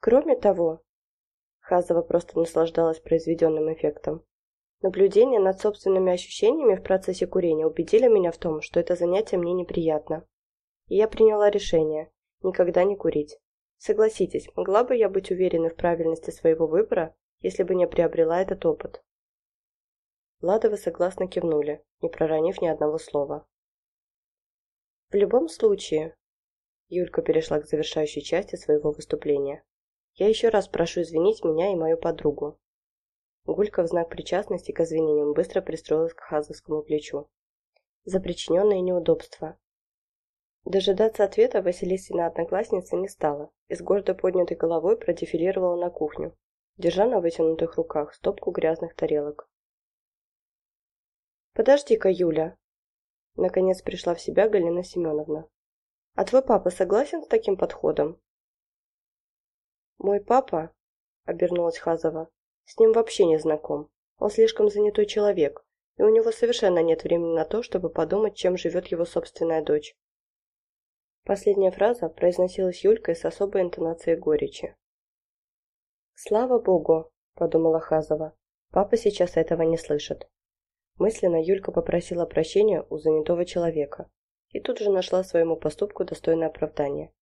Кроме того, Хазова просто наслаждалась произведенным эффектом. Наблюдения над собственными ощущениями в процессе курения убедили меня в том, что это занятие мне неприятно. И я приняла решение никогда не курить. Согласитесь, могла бы я быть уверена в правильности своего выбора, если бы не приобрела этот опыт? Ладовы согласно кивнули, не проронив ни одного слова. В любом случае, Юлька перешла к завершающей части своего выступления. Я еще раз прошу извинить меня и мою подругу. Гулька в знак причастности к извинениям быстро пристроилась к хазовскому плечу. За причиненные неудобства. Дожидаться ответа Василисина одноклассница не стала и с гордо поднятой головой продефилировала на кухню, держа на вытянутых руках стопку грязных тарелок. «Подожди-ка, Юля!» Наконец пришла в себя Галина Семеновна. «А твой папа согласен с таким подходом?» «Мой папа?» — обернулась Хазова. С ним вообще не знаком. Он слишком занятой человек, и у него совершенно нет времени на то, чтобы подумать, чем живет его собственная дочь. Последняя фраза произносилась Юлькой с особой интонацией горечи. «Слава Богу!» – подумала Хазова. «Папа сейчас этого не слышит». Мысленно Юлька попросила прощения у занятого человека и тут же нашла своему поступку достойное оправдание.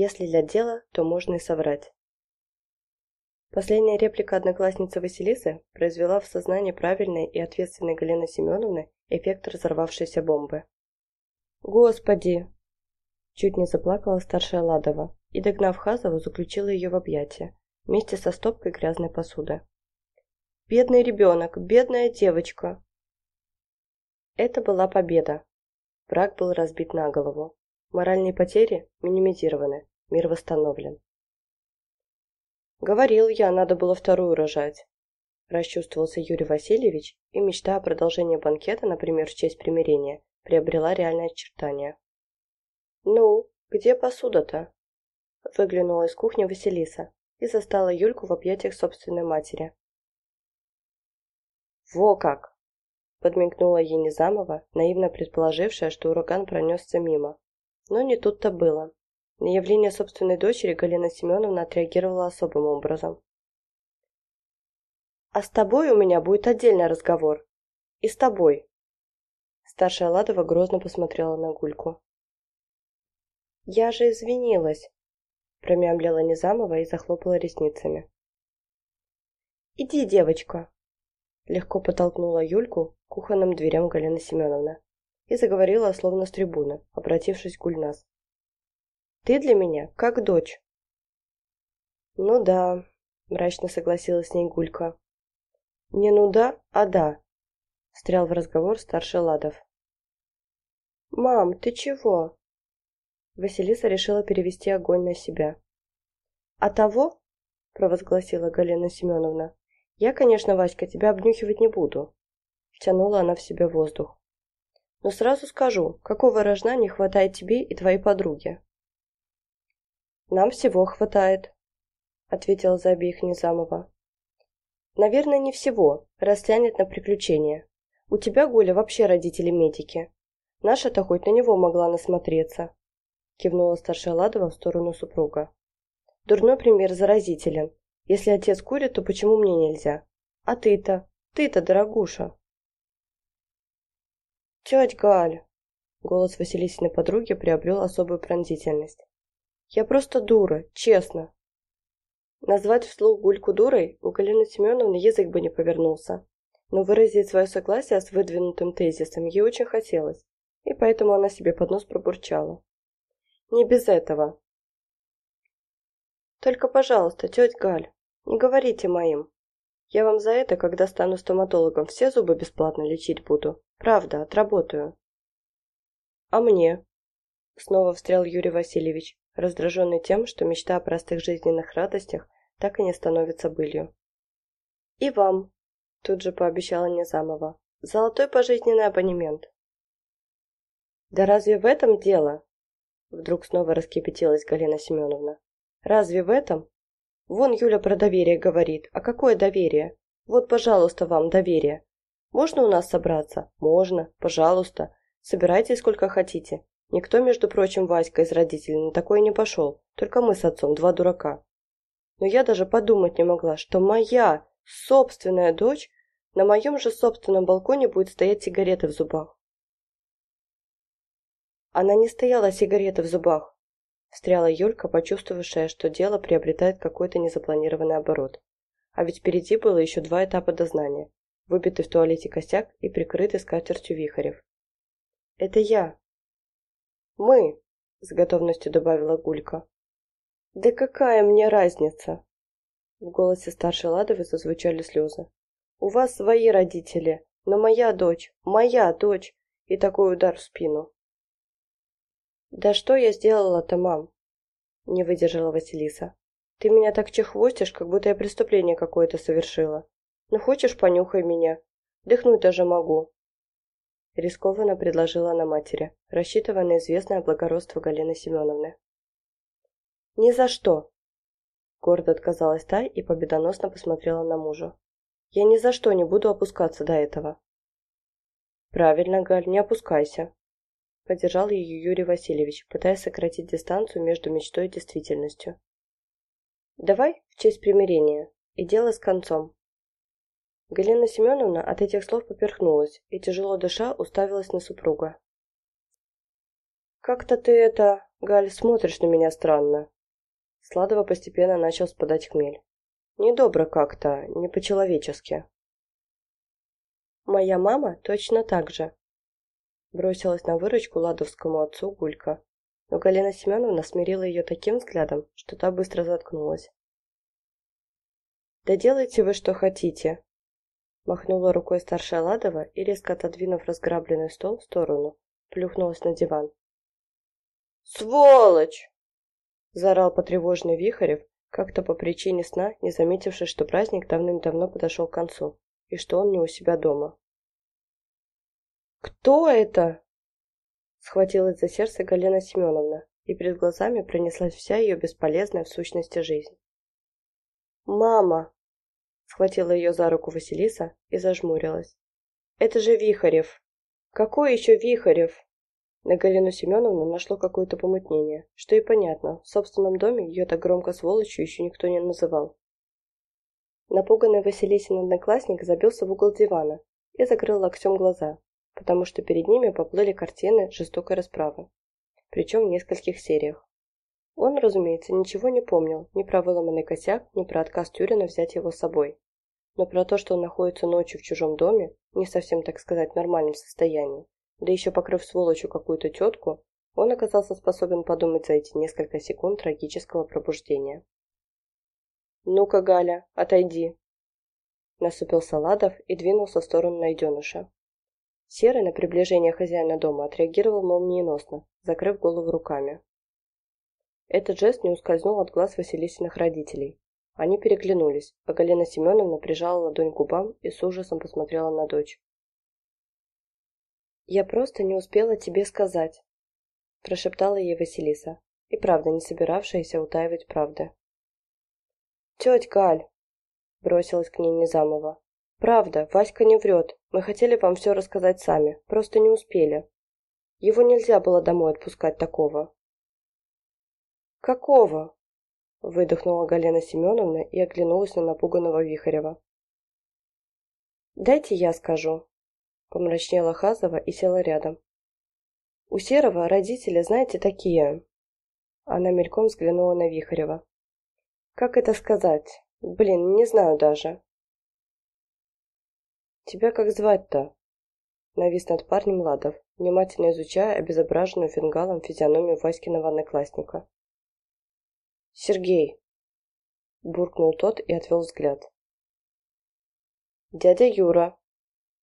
Если для дела, то можно и соврать. Последняя реплика одноклассницы Василисы произвела в сознании правильной и ответственной Галины Семеновны эффект разорвавшейся бомбы. «Господи!» Чуть не заплакала старшая Ладова и, догнав Хазову, заключила ее в объятия, вместе со стопкой грязной посуды. «Бедный ребенок! Бедная девочка!» Это была победа. Враг был разбит на голову. Моральные потери минимизированы, мир восстановлен. Говорил я, надо было вторую рожать. Расчувствовался Юрий Васильевич, и мечта о продолжении банкета, например, в честь примирения, приобрела реальное очертание. «Ну, где посуда-то?» Выглянула из кухни Василиса и застала Юльку в объятиях собственной матери. «Во как!» — подмигнула ей Незамова, наивно предположившая, что ураган пронесся мимо. Но не тут-то было. На явление собственной дочери Галина Семеновна отреагировала особым образом. «А с тобой у меня будет отдельный разговор. И с тобой». Старшая Ладова грозно посмотрела на Гульку. «Я же извинилась», – промямлила Незамова и захлопала ресницами. «Иди, девочка», – легко подтолкнула Юльку к кухонным дверям Галина Семеновна и заговорила словно с трибуны, обратившись к Гульнас. Ты для меня как дочь». «Ну да», — мрачно согласилась с ней Гулька. «Не ну да, а да», — встрял в разговор старший Ладов. «Мам, ты чего?» Василиса решила перевести огонь на себя. «А того?» – провозгласила Галина Семеновна. «Я, конечно, Васька, тебя обнюхивать не буду». Втянула она в себя воздух. «Но сразу скажу, какого рожна не хватает тебе и твоей подруге?» «Нам всего хватает», — ответила за обеих Низамова. «Наверное, не всего, растянет на приключения. У тебя, Гуля, вообще родители медики. Наша-то хоть на него могла насмотреться», — кивнула старшая Ладова в сторону супруга. «Дурной пример заразителен. Если отец курит, то почему мне нельзя? А ты-то? Ты-то, дорогуша!» «Тетя Галь!» Голос Василисиной подруги приобрел особую пронзительность. Я просто дура, честно. Назвать вслух Гульку дурой у Галины Семеновны язык бы не повернулся. Но выразить свое согласие с выдвинутым тезисом ей очень хотелось, и поэтому она себе под нос пробурчала. Не без этого. Только, пожалуйста, тетя Галь, не говорите моим. Я вам за это, когда стану стоматологом, все зубы бесплатно лечить буду. Правда, отработаю. А мне? Снова встрял Юрий Васильевич раздраженный тем, что мечта о простых жизненных радостях так и не становится былью. «И вам», – тут же пообещала Незамова, – «золотой пожизненный абонемент». «Да разве в этом дело?» Вдруг снова раскипятилась Галина Семеновна. «Разве в этом? Вон Юля про доверие говорит. А какое доверие? Вот, пожалуйста, вам доверие. Можно у нас собраться? Можно, пожалуйста. Собирайтесь сколько хотите. Никто, между прочим, Васька из родителей на такое не пошел. Только мы с отцом, два дурака. но я даже подумать не могла, что моя собственная дочь на моем же собственном балконе будет стоять сигареты в зубах. Она не стояла сигареты в зубах, встряла Юлька, почувствовавшая, что дело приобретает какой-то незапланированный оборот. А ведь впереди было еще два этапа дознания. Выбитый в туалете косяк и прикрытый скатертью вихарев. «Это я». «Мы», — с готовностью добавила Гулька. «Да какая мне разница?» В голосе старшей Ладовой зазвучали слезы. «У вас свои родители, но моя дочь, моя дочь!» И такой удар в спину. «Да что я сделала-то, мам?» Не выдержала Василиса. «Ты меня так чехвостишь, как будто я преступление какое-то совершила. Ну, хочешь, понюхай меня. Дыхнуть даже могу». Рискованно предложила она матери, рассчитывая на известное благородство Галины Семеновны. «Ни за что!» Гордо отказалась та и победоносно посмотрела на мужа. «Я ни за что не буду опускаться до этого». «Правильно, Галь, не опускайся», — поддержал ее Юрий Васильевич, пытаясь сократить дистанцию между мечтой и действительностью. «Давай в честь примирения, и дело с концом». Галина Семеновна от этих слов поперхнулась и, тяжело дыша, уставилась на супруга. «Как-то ты это, Галь, смотришь на меня странно», Сладова постепенно начал спадать хмель. Недобро как-то, не по-человечески. Моя мама точно так же. Бросилась на выручку ладовскому отцу Гулька, но Галина Семеновна смирила ее таким взглядом, что та быстро заткнулась. «Да делайте вы, что хотите!» Махнула рукой старшая Ладова и, резко отодвинув разграбленный стол в сторону, плюхнулась на диван. «Сволочь!» Заорал потревоженный Вихарев, как-то по причине сна, не заметивший, что праздник давным-давно подошел к концу, и что он не у себя дома. «Кто это?» Схватилась за сердце Галина Семеновна, и перед глазами пронеслась вся ее бесполезная в сущности жизнь. «Мама!» Схватила ее за руку Василиса и зажмурилась. «Это же Вихарев!» «Какой еще Вихарев?» На Галину Семеновну нашло какое-то помутнение, что и понятно, в собственном доме ее так громко сволочью еще никто не называл. Напуганный Василисин одноклассник забился в угол дивана и закрыл локтем глаза, потому что перед ними поплыли картины жестокой расправы, причем в нескольких сериях. Он, разумеется, ничего не помнил ни про выломанный косяк, ни про отказ Тюрина взять его с собой. Но про то, что он находится ночью в чужом доме, не совсем, так сказать, нормальном состоянии, да еще покрыв сволочью какую-то тетку, он оказался способен подумать за эти несколько секунд трагического пробуждения. «Ну-ка, Галя, отойди!» Насупил Саладов и двинулся в сторону найденыша. Серый на приближение хозяина дома отреагировал молниеносно, закрыв голову руками. Этот жест не ускользнул от глаз Василисиных родителей. Они переглянулись, а Галина Семеновна прижала ладонь к губам и с ужасом посмотрела на дочь. «Я просто не успела тебе сказать», – прошептала ей Василиса, и правда не собиравшаяся утаивать правды. «Тетя Галь!» – бросилась к ней Незамова. «Правда, Васька не врет. Мы хотели вам все рассказать сами, просто не успели. Его нельзя было домой отпускать такого». «Какого?» – выдохнула Галина Семеновна и оглянулась на напуганного Вихарева. «Дайте я скажу», Помрачнела Хазова и села рядом. У Серого родители, знаете, такие... Она мельком взглянула на Вихарева. Как это сказать? Блин, не знаю даже. Тебя как звать-то? Навис над парнем Ладов, внимательно изучая обезображенную фингалом физиономию Васькиного одноклассника. «Сергей!» Буркнул тот и отвел взгляд. «Дядя Юра!»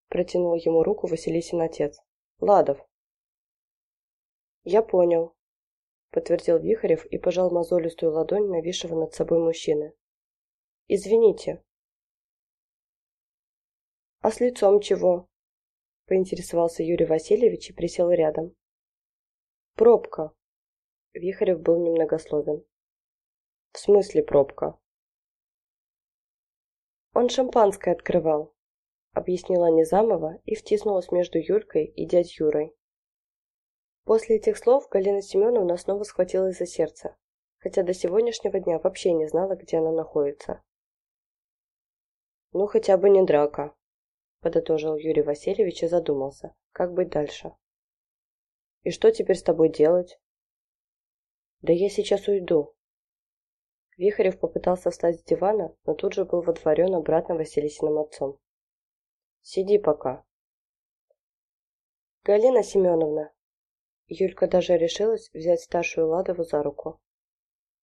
Протянул ему руку Василисин отец. «Ладов». «Я понял», — подтвердил Вихарев и пожал мозолистую ладонь нависшего над собой мужчины. «Извините». «А с лицом чего?» — поинтересовался Юрий Васильевич и присел рядом. «Пробка». Вихарев был немногословен. «В смысле пробка?» «Он шампанское открывал», объяснила Низамова и втиснулась между Юлькой и дядь Юрой. После этих слов Галина Семеновна снова схватилась за сердце, хотя до сегодняшнего дня вообще не знала, где она находится. «Ну, хотя бы не драка», – подытожил Юрий Васильевич и задумался, как быть дальше. «И что теперь с тобой делать?» «Да я сейчас уйду». Вихарев попытался встать с дивана, но тут же был водворен обратно Василисиным отцом. «Сиди пока». «Галина Семеновна!» Юлька даже решилась взять старшую Ладову за руку.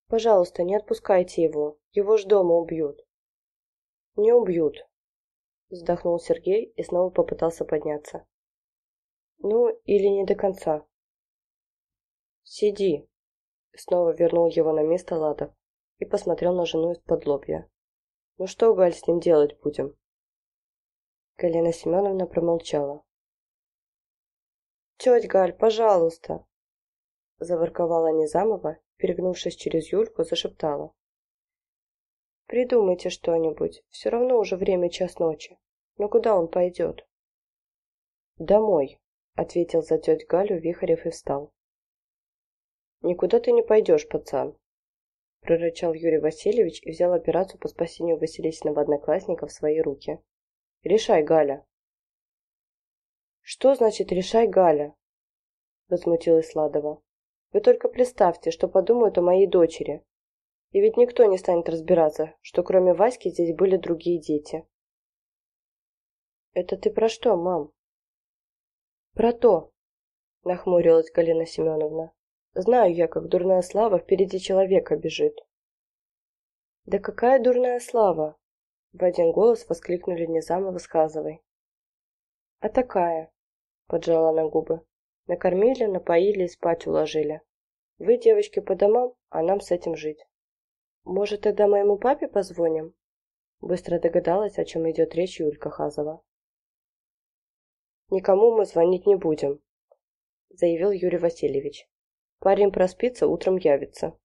«Пожалуйста, не отпускайте его, его ж дома убьют». «Не убьют», — вздохнул Сергей и снова попытался подняться. «Ну, или не до конца». «Сиди», — снова вернул его на место Ладов и посмотрел на жену из-под лобья. «Ну что, Галь, с ним делать будем?» Галина Семеновна промолчала. «Тетя Галь, пожалуйста!» Заворковала Низамова, перегнувшись через Юльку, зашептала. Придумайте что-нибудь, все равно уже время час ночи. Но куда он пойдет? Домой, ответил за теть Галю Вихарев и встал. Никуда ты не пойдешь, пацан, прорычал Юрий Васильевич и взял операцию по спасению Василисиного одноклассника в свои руки. Решай, Галя. Что значит решай, Галя? Возмутилась Ладова. Вы только представьте, что подумают о моей дочери. И ведь никто не станет разбираться, что кроме Васьки здесь были другие дети. «Это ты про что, мам?» «Про то», — нахмурилась Галина Семеновна. «Знаю я, как дурная слава впереди человека бежит». «Да какая дурная слава?» — в один голос воскликнули Незамова с Хазовой. «А такая», — поджала она губы. «Накормили, напоили и спать уложили. Вы, девочки, по домам, а нам с этим жить». «Может, тогда моему папе позвоним?» Быстро догадалась, о чем идет речь Юлька Хазова. «Никому мы звонить не будем», — заявил Юрий Васильевич. «Парень проспится, утром явится».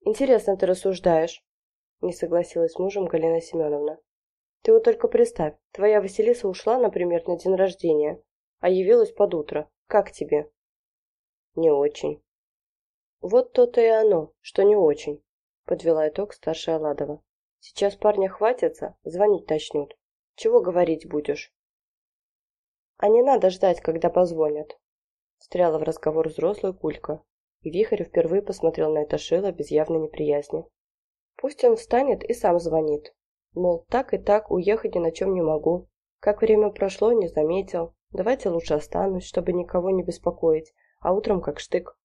«Интересно ты рассуждаешь», — не согласилась с мужем Галина Семеновна. «Ты вот только представь, твоя Василиса ушла, например, на день рождения, а явилась под утро. Как тебе?» «Не очень», вот то-то и оно, что не очень, подвела итог старшая Ладова. Сейчас парня хватится, звонить начнут. Чего говорить будешь? А не надо ждать, когда позвонят. Встряла в разговор взрослая кулька, и Вихарь впервые посмотрел на это шило без явной неприязни. Пусть он встанет и сам звонит. Мол, так и так, уехать ни на чем не могу. Как время прошло, не заметил. Давайте лучше останусь, чтобы никого не беспокоить, а утром как штык.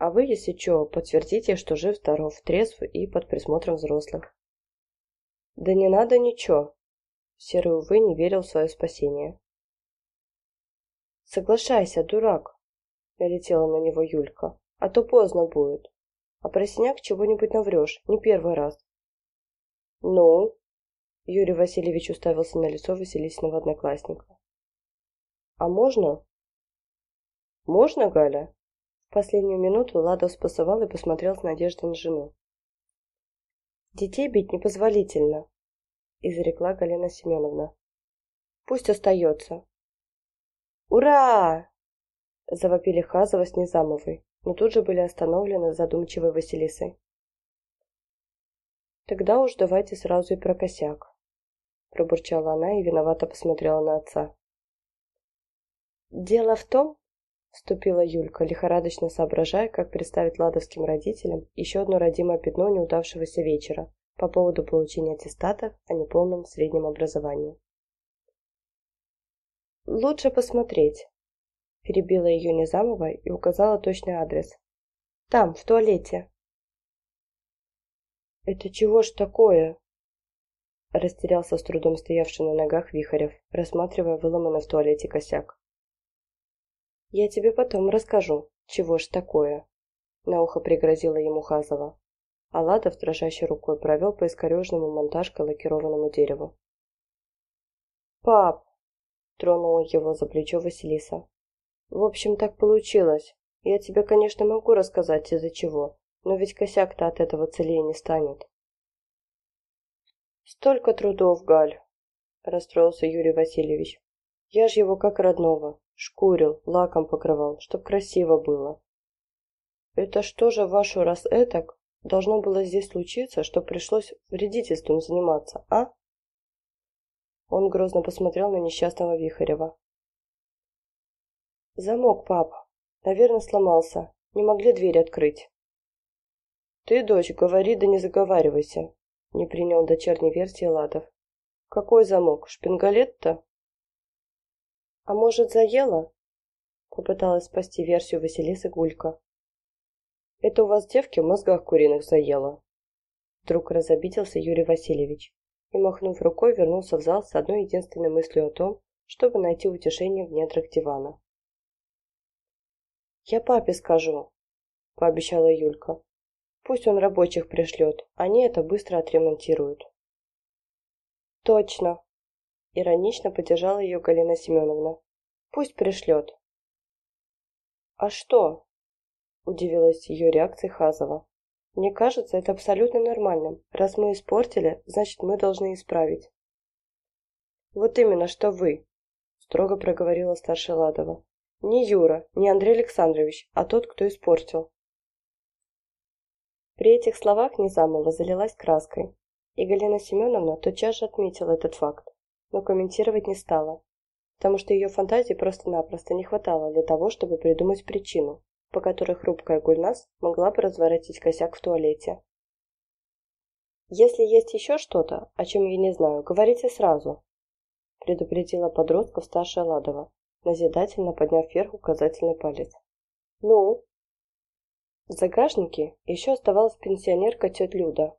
А вы, если что, подтвердите, что жив-здоров, трезв и под присмотром взрослых. Да не надо ничего. Серый, увы, не верил в свое спасение. Соглашайся, дурак, налетела на него Юлька, а то поздно будет. А про синяк чего-нибудь наврешь, не первый раз. Ну? Юрий Васильевич уставился на лицо Василисиного одноклассника. А можно? Можно, Галя? В последнюю минуту Ладов спасовал и посмотрел с надеждой на жену. «Детей бить непозволительно», — изрекла Галина Семеновна. «Пусть остается». «Ура!» — завопили Хазова с Низамовой, но тут же были остановлены задумчивой Василисой. «Тогда уж давайте сразу и про косяк», — пробурчала она и виновато посмотрела на отца. «Дело в том, Вступила Юлька, лихорадочно соображая, как представить ладовским родителям еще одно родимое пятно неудавшегося вечера по поводу получения аттестата о неполном среднем образовании. «Лучше посмотреть», – перебила ее Незамова и указала точный адрес. «Там, в туалете». «Это чего ж такое?» Растерялся с трудом стоявший на ногах Вихарев, рассматривая выломанный в туалете косяк. «Я тебе потом расскажу, чего ж такое», — на ухо пригрозила ему Хазова. А Ладов дрожащей рукой провел по искорежному монтажкой лакированному дереву. «Пап!» — тронула его за плечо Василиса. «В общем, так получилось. Я тебе, конечно, могу рассказать, из-за чего, но ведь косяк-то от этого целее не станет». «Столько трудов, Галь!» — расстроился Юрий Васильевич. «Я ж его как родного. Шкурил, лаком покрывал, чтоб красиво было. Это что же вашу раз этак должно было здесь случиться, что пришлось вредительством заниматься, а? Он грозно посмотрел на несчастного Вихарева. Замок, пап. Наверное, сломался. Не могли дверь открыть. Ты, дочь, говори да не заговаривайся, не принял дочерней версии Ладов. Какой замок? Шпингалет-то? А может, заело? Попыталась спасти версию Василисы Гулька. Это у вас девки в мозгах куриных заело. Вдруг разобиделся Юрий Васильевич и, махнув рукой, вернулся в зал с одной единственной мыслью о том, чтобы найти утешение в недрах дивана. «Я папе скажу», — пообещала Юлька. «Пусть он рабочих пришлет, они это быстро отремонтируют». «Точно», — иронично поддержала ее Галина Семеновна. «Пусть пришлет». «А что?» – удивилась ее реакцией Хазова. «Мне кажется, это абсолютно нормальным. Раз мы испортили, значит, мы должны исправить». «Вот именно, что вы», – строго проговорила старшая Ладова. «Не Юра, не Андрей Александрович, а тот, кто испортил». При этих словах Низамова залилась краской, и Галина Семеновна тотчас же отметила этот факт, но комментировать не стала, потому что ее фантазии просто-напросто не хватало для того, чтобы придумать причину, по которой хрупкая Гульнас могла бы разворотить косяк в туалете. «Если есть еще что-то, о чем я не знаю, говорите сразу», предупредила подростков старшая Ладова, назидательно подняв вверх указательный палец. «Ну?» В загашнике еще оставалась пенсионерка тетя Люда,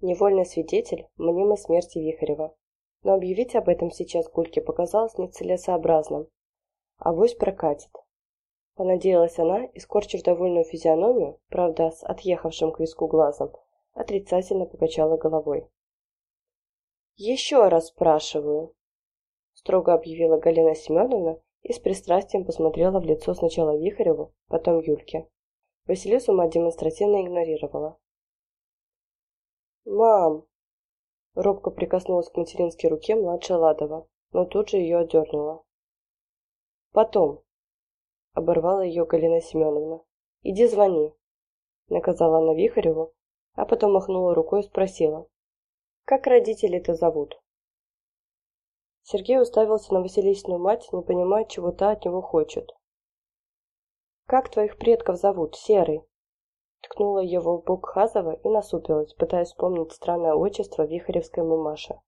невольный свидетель мнимой смерти Вихарева. Но объявить об этом сейчас Гульке показалось нецелесообразным. Авось прокатит. Понадеялась она и, скорчив довольную физиономию, правда, с отъехавшим к виску глазом, отрицательно покачала головой. «Еще раз спрашиваю», — строго объявила Галина Семеновна и с пристрастием посмотрела в лицо сначала Вихареву, потом Юльке. Василису мать демонстративно игнорировала. «Мам!» Робко прикоснулась к материнской руке младшая Ладова, но тут же ее отдернула. «Потом», — оборвала ее Галина Семеновна. «Иди звони», — наказала она Вихареву, а потом махнула рукой и спросила. «Как родители-то зовут?» Сергей уставился на Василисину мать, не понимая, чего та от него хочет. «Как твоих предков зовут, Серый?» Ткнула его в бок Хазова и насупилась, пытаясь вспомнить странное отчество вихаревской мамаши.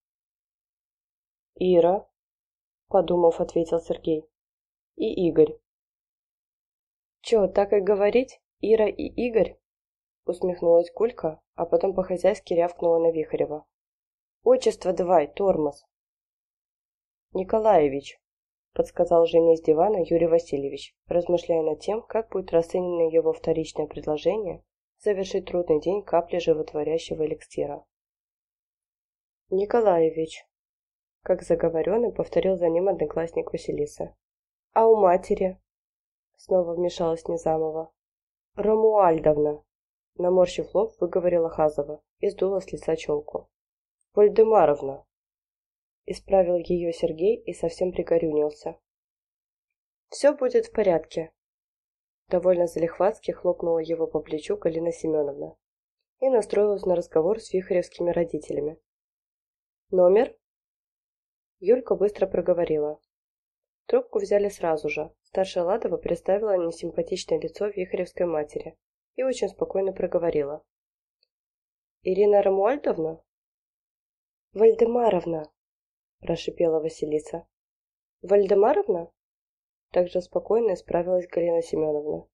«Ира», — подумав, ответил Сергей. «И Игорь». «Чё, так и говорить? Ира и Игорь?» Усмехнулась Кулька, а потом по-хозяйски рявкнула на Вихарева. «Отчество давай, тормоз!» «Николаевич», — подсказал Женя с дивана Юрий Васильевич, размышляя над тем, как будет расценено его вторичное предложение завершить трудный день капли животворящего эликсира. «Николаевич», — как заговоренный, повторил за ним одноклассник Василиса. «А у матери?» Снова вмешалась Незамова. «Рамуальдовна!» Наморщив лоб, выговорила Хазова и сдула с лица челку. «Вальдемаровна!» Исправил ее Сергей и совсем пригорюнился. «Все будет в порядке», Довольно залихватски хлопнула его по плечу Галина Семеновна и настроилась на разговор с вихаревскими родителями. «Номер?» Юлька быстро проговорила. Трубку взяли сразу же. Старшая Ладова представила несимпатичное лицо Вихаревской матери и очень спокойно проговорила. «Ирина Рамуальдовна?» «Вальдемаровна!» – прошипела Василиса. «Вальдемаровна?» Также спокойно исправилась Галина Семеновна.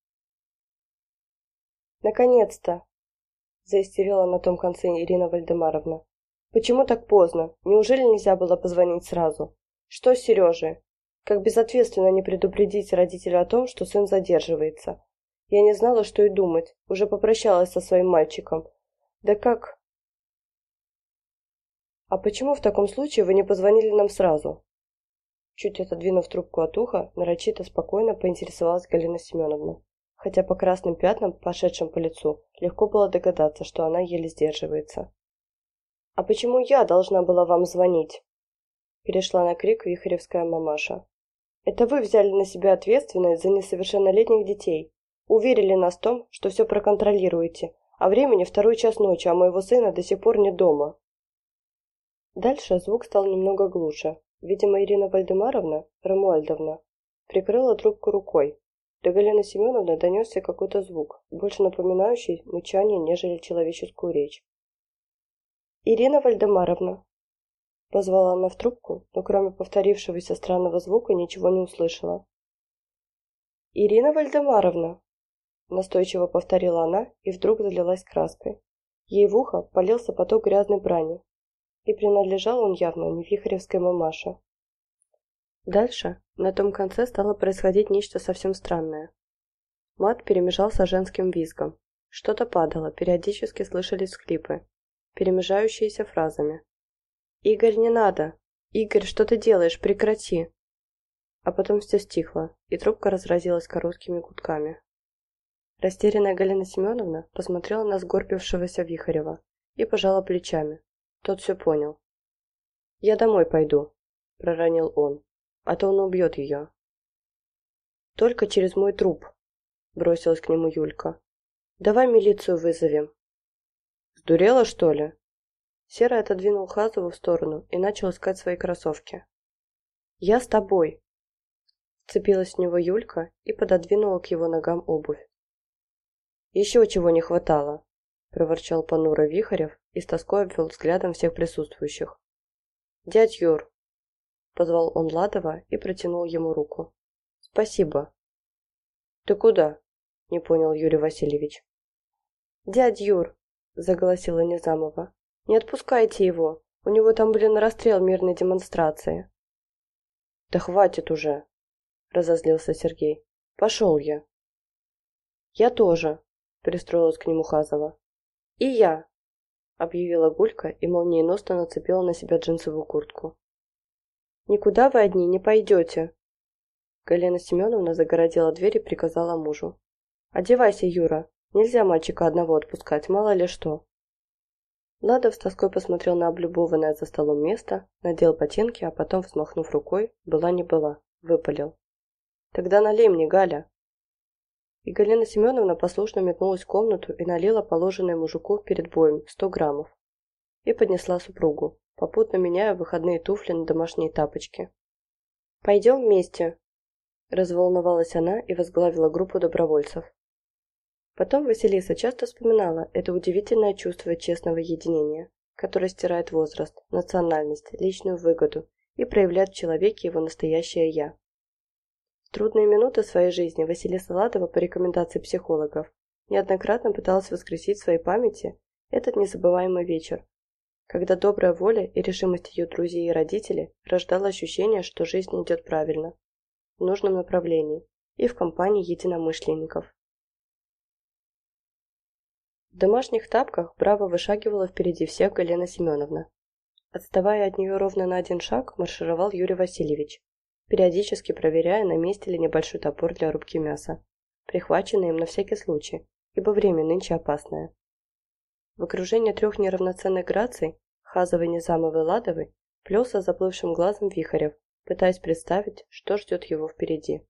«Наконец-то!» – заистерила на том конце Ирина Вальдемаровна. «Почему так поздно? Неужели нельзя было позвонить сразу? Что с Сережей? Как безответственно не предупредить родителя о том, что сын задерживается? Я не знала, что и думать. Уже попрощалась со своим мальчиком. Да как...» «А почему в таком случае вы не позвонили нам сразу?» Чуть отодвинув трубку от уха, нарочито спокойно поинтересовалась Галина Семеновна. Хотя по красным пятнам, пошедшим по лицу, легко было догадаться, что она еле сдерживается. «А почему я должна была вам звонить?» Перешла на крик вихаревская мамаша. «Это вы взяли на себя ответственность за несовершеннолетних детей. Уверили нас в том, что все проконтролируете, а времени второй час ночи, а моего сына до сих пор нет дома. Дальше звук стал немного глуше. Видимо, Ирина Вальдемаровна, Рамуальдовна, прикрыла трубку рукой. До Галины Семеновны донесся какой-то звук, больше напоминающий мычание, нежели человеческую речь. «Ирина Вальдемаровна!» Позвала она в трубку, но кроме повторившегося странного звука ничего не услышала. «Ирина Вальдемаровна!» Настойчиво повторила она и вдруг залилась краской. Ей в ухо полился поток грязной брани. И принадлежал он явно не вихревской мамаше. Дальше на том конце стало происходить нечто совсем странное. Мат перемежался женским визгом. Что-то падало, периодически слышались скрипы, перемежающиеся фразами. «Игорь, не надо! Игорь, что ты делаешь? Прекрати!» А потом все стихло, и трубка разразилась короткими гудками. Растерянная Галина Семеновна посмотрела на сгорбившегося Вихарева и пожала плечами. Тот все понял. «Я домой пойду», — проронил он, — «а то он убьет ее». «Только через мой труп», — бросилась к нему Юлька. «Давай милицию вызовем». «Сдурела, что ли?» Серый отодвинул Хазову в сторону и начал искать свои кроссовки. «Я с тобой», — вцепилась в него Юлька и пододвинула к его ногам обувь. «Еще чего не хватало», – проворчал понуро Вихарев и с тоской обвел взглядом всех присутствующих. «Дядь Юр», – позвал он Ладова и протянул ему руку. «Спасибо». «Ты куда?» – не понял Юрий Васильевич. «Дядь Юр», – заголосила Незамова, – «не отпускайте его, у него там, блин, расстрел мирной демонстрации». «Да хватит уже», – разозлился Сергей. «Пошел я». «Я тоже», пристроилась к нему Хазова. «И я!» — объявила Гулька и молниеносно нацепила на себя джинсовую куртку. «Никуда вы одни не пойдете!» Галина Семеновна загородила дверь и приказала мужу. «Одевайся, Юра, нельзя мальчика одного отпускать, мало ли что!» Ладов с тоской посмотрел на облюбованное за столом место, надел ботинки, а потом, взмахнув рукой, была не была, выпалил. «Тогда налей мне, Галя!» И Галина Семеновна послушно метнулась в комнату и налила положенное мужику перед боем 100 граммов. И поднесла супругу, попутно меняя выходные туфли на домашние тапочки. «Пойдем вместе», – разволновалась она и возглавила группу добровольцев. Потом Василиса часто вспоминала это удивительное чувство честного единения, которое стирает возраст, национальность, личную выгоду и проявляет в человеке его настоящее «я». Трудные минуты своей жизни Василиса Ладова по рекомендации психологов неоднократно пыталась воскресить в своей памяти этот незабываемый вечер, когда добрая воля и решимость ее друзей и родителей рождала ощущение, что жизнь идет правильно, в нужном направлении и в компании единомышленников. В домашних тапках браво вышагивала впереди всех Галина Семеновна. Отставая от нее ровно на один шаг, маршировал Юрий Васильевич периодически проверяя, на месте ли небольшой топор для рубки мяса, прихваченный им на всякий случай, ибо время нынче опасное. В окружении трех неравноценных граций, Хазовой, Незамовой, Ладовой, плелся заплывшим глазом Вихарев, пытаясь представить, что ждет его впереди.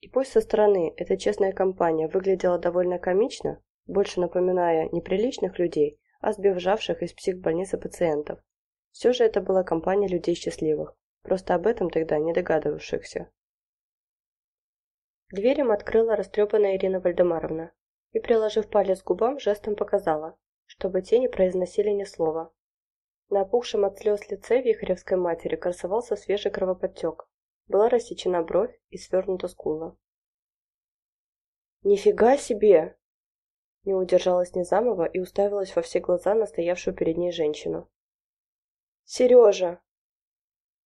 И пусть со стороны эта честная компания выглядела довольно комично, больше напоминая неприличных людей, а сбежавших из психбольницы пациентов, все же это была компания людей счастливых, просто об этом тогда не догадывавшихся. Дверь им открыла растрепанная Ирина Вальдемаровна и, приложив палец к губам, жестом показала, чтобы те не произносили ни слова. На опухшем от слез лице вихревской матери красовался свежий кровоподтек, была рассечена бровь и свернута скула. «Нифига себе!» Не удержалась Незамова и уставилась во все глаза на стоявшую перед ней женщину. «Сережа!»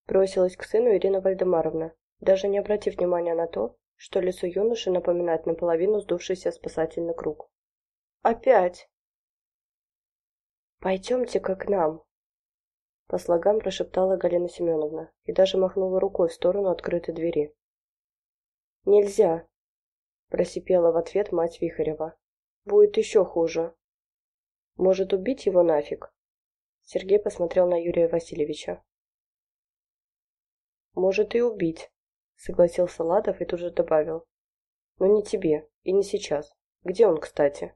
Бросилась к сыну Ирина Вальдемаровна, даже не обратив внимания на то, что лицо юноши напоминает наполовину сдувшийся спасательный круг. «Опять!» «Пойдемте-ка к нам!» По слогам прошептала Галина Семеновна и даже махнула рукой в сторону открытой двери. «Нельзя!» Просипела в ответ мать Вихарева. «Будет еще хуже!» «Может, убить его нафиг?» Сергей посмотрел на Юрия Васильевича. «Может и убить», — согласился Ладов и тут же добавил. Но не тебе и не сейчас. Где он, кстати?»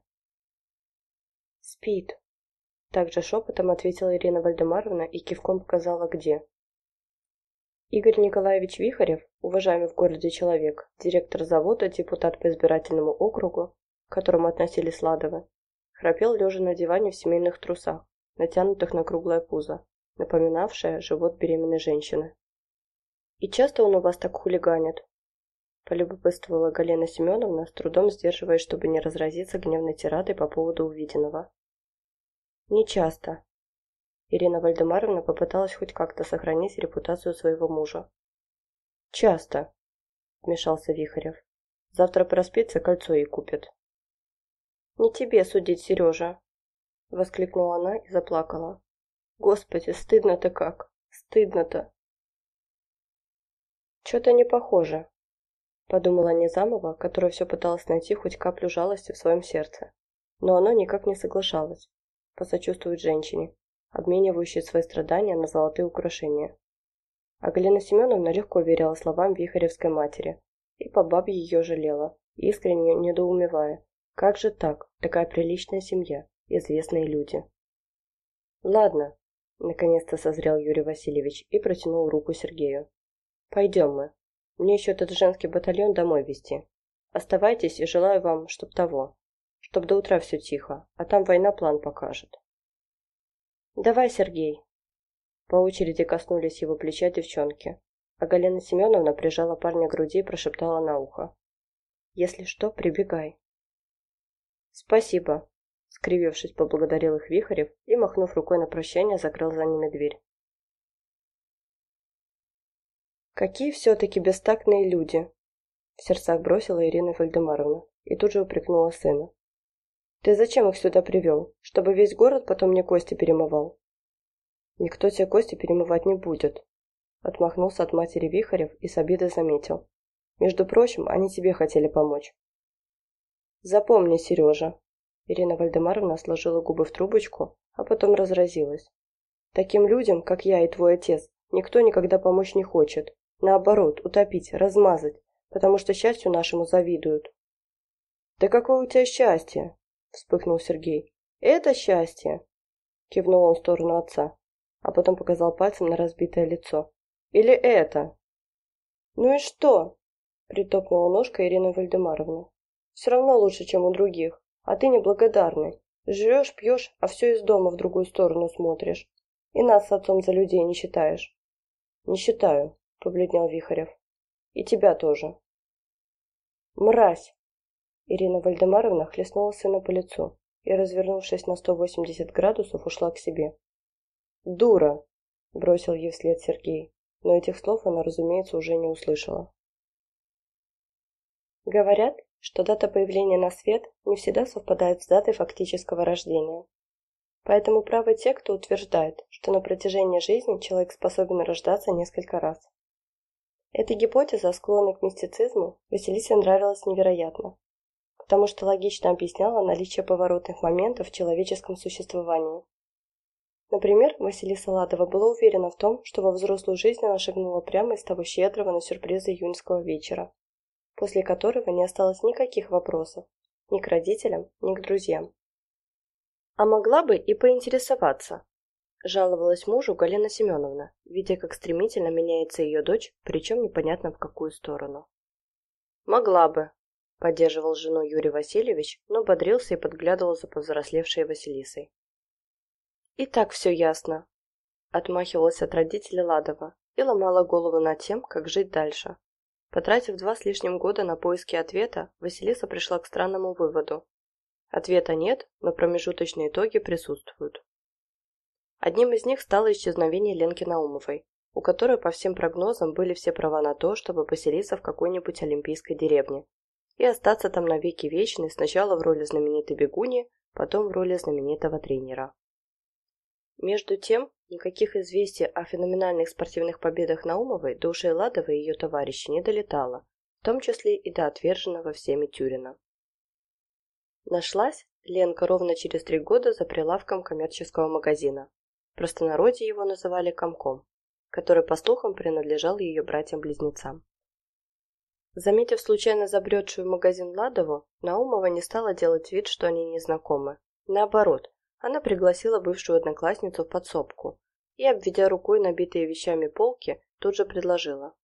«Спит», — также шепотом ответила Ирина Вальдемаровна и кивком показала, где. Игорь Николаевич Вихарев, уважаемый в городе человек, директор завода, депутат по избирательному округу, к которому относились Ладовы, храпел лежа на диване в семейных трусах, натянутых на круглое пузо, напоминавшее живот беременной женщины. «И часто он у вас так хулиганит?» полюбопытствовала Галина Семеновна, с трудом сдерживаясь, чтобы не разразиться гневной тирадой по поводу увиденного. «Не часто». Ирина Вальдемаровна попыталась хоть как-то сохранить репутацию своего мужа. «Часто», — вмешался Вихарев. «Завтра проспится, кольцо ей купит». «Не тебе судить, Сережа!» — воскликнула она и заплакала. «Господи, стыдно-то как! Стыдно-то!» «Чё-то не похоже», — подумала Незамова, которая все пыталась найти хоть каплю жалости в своем сердце. Но оно никак не соглашалось посочувствовать женщине, обменивающей свои страдания на золотые украшения. А Галина Семеновна легко верила словам Вихаревской матери и по бабе ее жалела, искренне недоумевая, как же так, такая приличная семья, известные люди. Ладно, наконец-то созрел Юрий Васильевич и протянул руку Сергею. Пойдем мы. Мне еще этот женский батальон домой везти. Оставайтесь и желаю вам, чтоб того. Чтоб до утра все тихо, а там война план покажет. Давай, Сергей. По очереди коснулись его плеча девчонки, а Галина Семеновна прижала парня к груди и прошептала на ухо. Если что, прибегай. «Спасибо», — скривившись, поблагодарил их Вихарев и, махнув рукой на прощание, закрыл за ними дверь. «Какие все-таки бестактные люди!» — в сердцах бросила Ирина Вальдемаровна и тут же упрекнула сына. «Ты зачем их сюда привел? Чтобы весь город потом мне кости перемывал?» «Никто тебе кости перемывать не будет», — отмахнулся от матери Вихарев и с обидой заметил. «Между прочим, они тебе хотели помочь. Запомни, Сережа. Ирина Вальдемаровна сложила губы в трубочку, а потом разразилась. Таким людям, как я и твой отец, никто никогда помочь не хочет. Наоборот, утопить, размазать, потому что счастью нашему завидуют. «Да какое у тебя счастье!» – вспыхнул Сергей. «Это счастье!» – кивнул он в сторону отца, а потом показал пальцем на разбитое лицо. «Или это?» «Ну и что?» – притопнула ножка Ирина Вальдемаровна. Все равно лучше, чем у других. А ты неблагодарный. Жрешь, пьешь, а все из дома в другую сторону смотришь. И нас с отцом за людей не считаешь. Не считаю, побледнел Вихарев. И тебя тоже. Мразь! Ирина Вальдемаровна хлестнула сына по лицу и, развернувшись на 180 градусов, ушла к себе. «Дура!» – бросил ей вслед Сергей, но этих слов она, разумеется, уже не услышала. Говорят, что дата появления на свет не всегда совпадает с датой фактического рождения. Поэтому правы те, кто утверждает, что на протяжении жизни человек способен рождаться несколько раз. Эта гипотеза, склонной к мистицизму, Василисе нравилась невероятно, потому что логично объясняла наличие поворотных моментов в человеческом существовании. Например, Василиса Ладова была уверена в том, что во взрослую жизнь она шагнула прямо из того щедрого на сюрпризы июньского вечера, после которого не осталось никаких вопросов ни к родителям, ни к друзьям. А могла бы и поинтересоваться, жаловалась мужу Галина Семеновна, видя, как стремительно меняется ее дочь, причем непонятно в какую сторону. «Могла бы», — поддерживал жену Юрий Васильевич, но бодрился и подглядывал за повзрослевшей Василисой. «И так все ясно», — отмахивалась от родителей Ладова и ломала голову над тем, как жить дальше. Потратив два с лишним года на поиски ответа, Василиса пришла к странному выводу. Ответа нет, но промежуточные итоги присутствуют. Одним из них стало исчезновение Ленки Наумовой, у которой по всем прогнозам были все права на то, чтобы поселиться в какой-нибудь олимпийской деревне и остаться там навеки вечной сначала в роли знаменитой бегуни, потом в роли знаменитого тренера. Между тем, никаких известий о феноменальных спортивных победах Наумовой до ушей Ладовой и ее товарищей не долетало, в том числе и до отверженного всеми Тюрина. Нашлась Ленка ровно через три года за прилавком коммерческого магазина. Простонародье его называли комком, который, по слухам, принадлежал ее братьям-близнецам. Заметив случайно забредшую в магазин Ладову, Наумова не стала делать вид, что они не знакомы. Наоборот, она пригласила бывшую одноклассницу в подсобку и, обведя рукой набитые вещами полки, тут же предложила.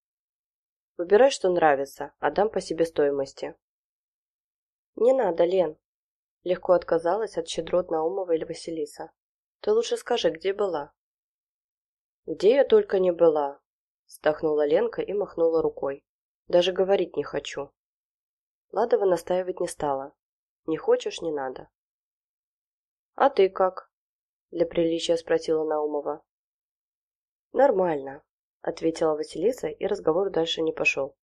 «Выбирай, что нравится, отдам по себестоимости». «Не надо, Лен», — легко отказалась от щедрот Наумова или Василиса. «Ты лучше скажи, где была?» «Где я только не была», — вздохнула Ленка и махнула рукой. Даже говорить не хочу. Ладова настаивать не стала. Не хочешь, не надо. А ты как? Для приличия спросила Наумова. Нормально, ответила Василиса, и разговор дальше не пошел.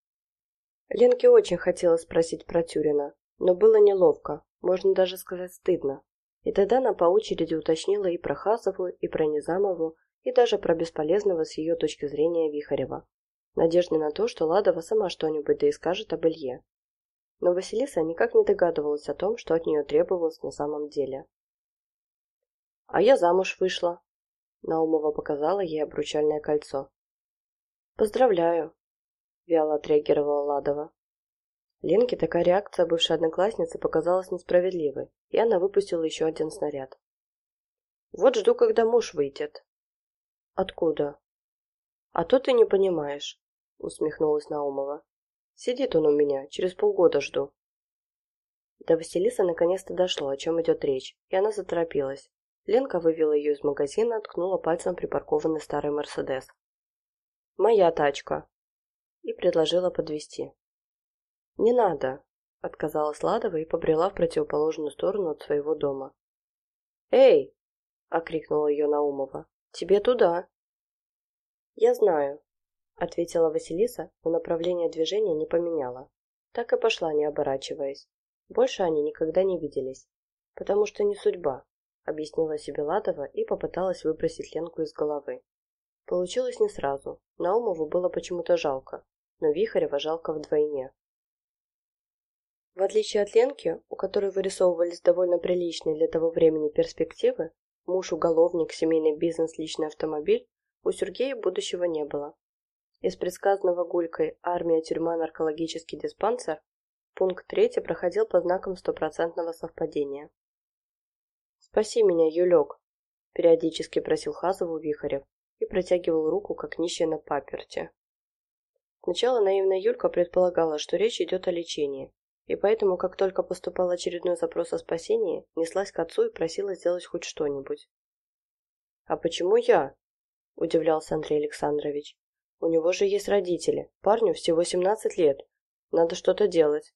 Ленке очень хотелось спросить про Тюрина, но было неловко, можно даже сказать стыдно. И тогда она по очереди уточнила и про Хасову, и про Низамову, и даже про бесполезного с ее точки зрения Вихарева надежды на то, что Ладова сама что-нибудь да и скажет об Илье. Но Василиса никак не догадывалась о том, что от нее требовалось на самом деле. «А я замуж вышла», — Наумова показала ей обручальное кольцо. «Поздравляю», — вяло отреагировала Ладова. Ленке такая реакция бывшей одноклассницы показалась несправедливой, и она выпустила еще один снаряд. «Вот жду, когда муж выйдет». «Откуда?» «А то ты не понимаешь усмехнулась Наумова. Сидит он у меня, через полгода жду. До Василисы наконец-то дошло, о чем идет речь, и она заторопилась. Ленка вывела ее из магазина, ткнула пальцем припаркованный старый Мерседес. «Моя тачка!» и предложила подвезти. «Не надо!» — отказалась Ладова и побрела в противоположную сторону от своего дома. «Эй!» — окрикнула ее Наумова. «Тебе туда!» «Я знаю», ответила Василиса, но направление движения не поменяла. Так и пошла, не оборачиваясь. Больше они никогда не виделись. Потому что не судьба, объяснила себе Ладова и попыталась выбросить Ленку из головы. Получилось не сразу. Наумову было почему-то жалко, но Вихарева жалко вдвойне. В отличие от Ленки, у которой вырисовывались довольно приличные для того времени перспективы, муж-уголовник, семейный бизнес, личный автомобиль, у Сергея будущего не было. Из предсказанного Гулькой «Армия, тюрьма, наркологический диспансер» пункт третий проходил по знакам стопроцентного совпадения. «Спаси меня, Юлек!» – периодически просил Хазову Вихарев и протягивал руку, как нищая на паперте. Сначала наивная Юлька предполагала, что речь идет о лечении, и поэтому, как только поступал очередной запрос о спасении, неслась к отцу и просила сделать хоть что-нибудь. «А почему я?» – удивлялся Андрей Александрович. У него же есть родители. Парню всего 17 лет. Надо что-то делать.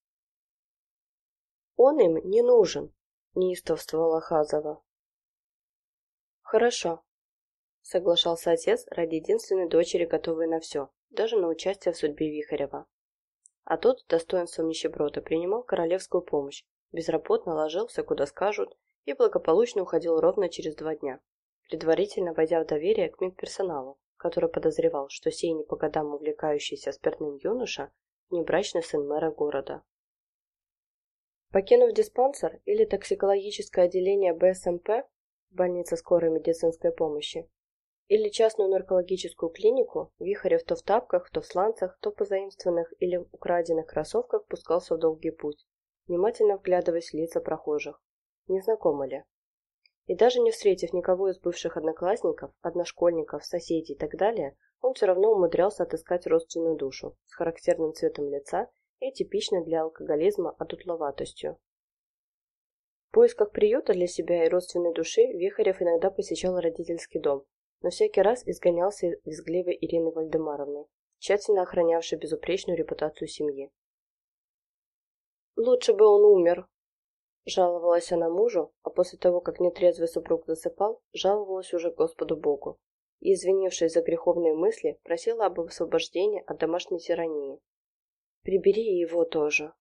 Он им не нужен, неистовствовала Хазова. Хорошо, соглашался отец ради единственной дочери, готовой на все, даже на участие в судьбе Вихарева. А тот достоинством нищеброда принимал королевскую помощь, безработно ложился, куда скажут, и благополучно уходил ровно через два дня, предварительно войдя в доверие к медперсоналу, который подозревал, что сей не по годам увлекающийся спиртным юноша – небрачный сын мэра города. Покинув диспансер или токсикологическое отделение БСМП, больница скорой медицинской помощи, или частную наркологическую клинику, Вихарев то в тапках, то в сланцах, то позаимствованных или украденных кроссовках пускался в долгий путь, внимательно вглядываясь в лица прохожих. Не знакомы ли? И даже не встретив никого из бывших одноклассников, одношкольников, соседей и так далее, он все равно умудрялся отыскать родственную душу с характерным цветом лица и типичной для алкоголизма одутловатостью. В поисках приюта для себя и родственной души Вихарев иногда посещал родительский дом, но всякий раз изгонялся визгливой Ирины Вальдемаровны, тщательно охранявшей безупречную репутацию семьи. «Лучше бы он умер», Жаловалась она мужу, а после того, как нетрезвый супруг засыпал, жаловалась уже Господу Богу. И, извинившись за греховные мысли, просила об освобождении от домашней тирании. «Прибери его тоже».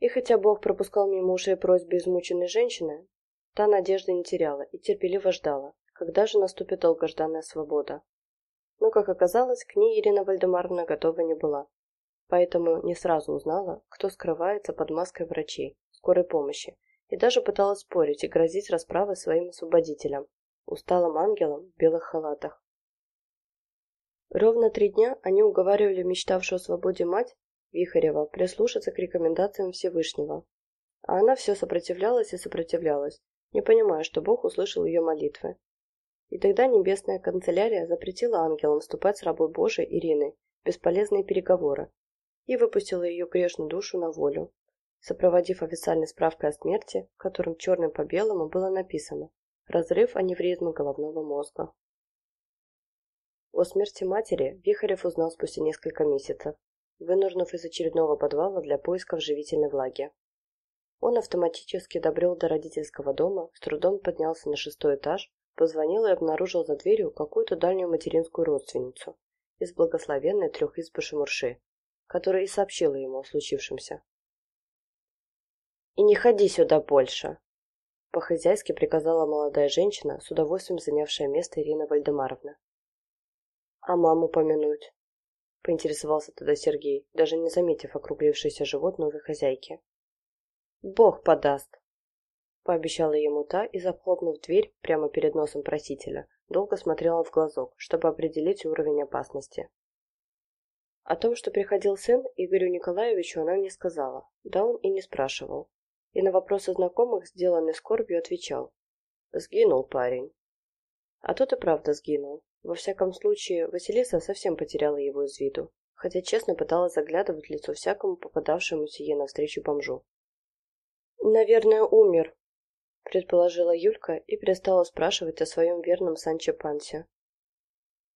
И хотя Бог пропускал мимо ушей просьбы измученной женщины, та надежды не теряла и терпеливо ждала, когда же наступит долгожданная свобода. Но, как оказалось, к ней Ирина Вальдемаровна готова не была, поэтому не сразу узнала, кто скрывается под маской врачей скорой помощи и даже пыталась спорить и грозить расправой своим освободителям, усталым ангелам в белых халатах. Ровно три дня они уговаривали мечтавшую о свободе мать Вихарева, прислушаться к рекомендациям Всевышнего. А она все сопротивлялась и сопротивлялась, не понимая, что Бог услышал ее молитвы. И тогда небесная канцелярия запретила ангелам вступать с рабой Божией Ириной в бесполезные переговоры и выпустила ее грешную душу на волю, сопроводив официальной справкой о смерти, в котором черным по белому было написано «Разрыв аневризмы головного мозга». О смерти матери Вихарев узнал спустя несколько месяцев, вынырнув из очередного подвала для поисков живительной влаги. Он автоматически добрел до родительского дома, с трудом поднялся на шестой этаж, позвонил и обнаружил за дверью какую-то дальнюю материнскую родственницу из благословенной трехизбы Шамурши, которая и сообщила ему о случившемся. «И не ходи сюда больше!» По-хозяйски приказала молодая женщина, с удовольствием занявшая место Ирина Вальдемаровна. «А маму помянуть?» Поинтересовался тогда Сергей, даже не заметив округлившийся живот новой хозяйки. «Бог подаст!» Пообещала ему та и, захлопнув дверь прямо перед носом просителя, долго смотрела в глазок, чтобы определить уровень опасности. О том, что приходил сын, Игорю Николаевичу она не сказала, да он и не спрашивал. И на вопросы знакомых, сделанный скорбью, отвечал. Сгинул парень. А тот и правда сгинул. Во всяком случае, Василиса совсем потеряла его из виду, хотя честно пыталась заглядывать в лицо всякому попадавшемуся ей навстречу бомжу. «Наверное, умер», — предположила Юлька и перестала спрашивать о своем верном Санчо Пансе.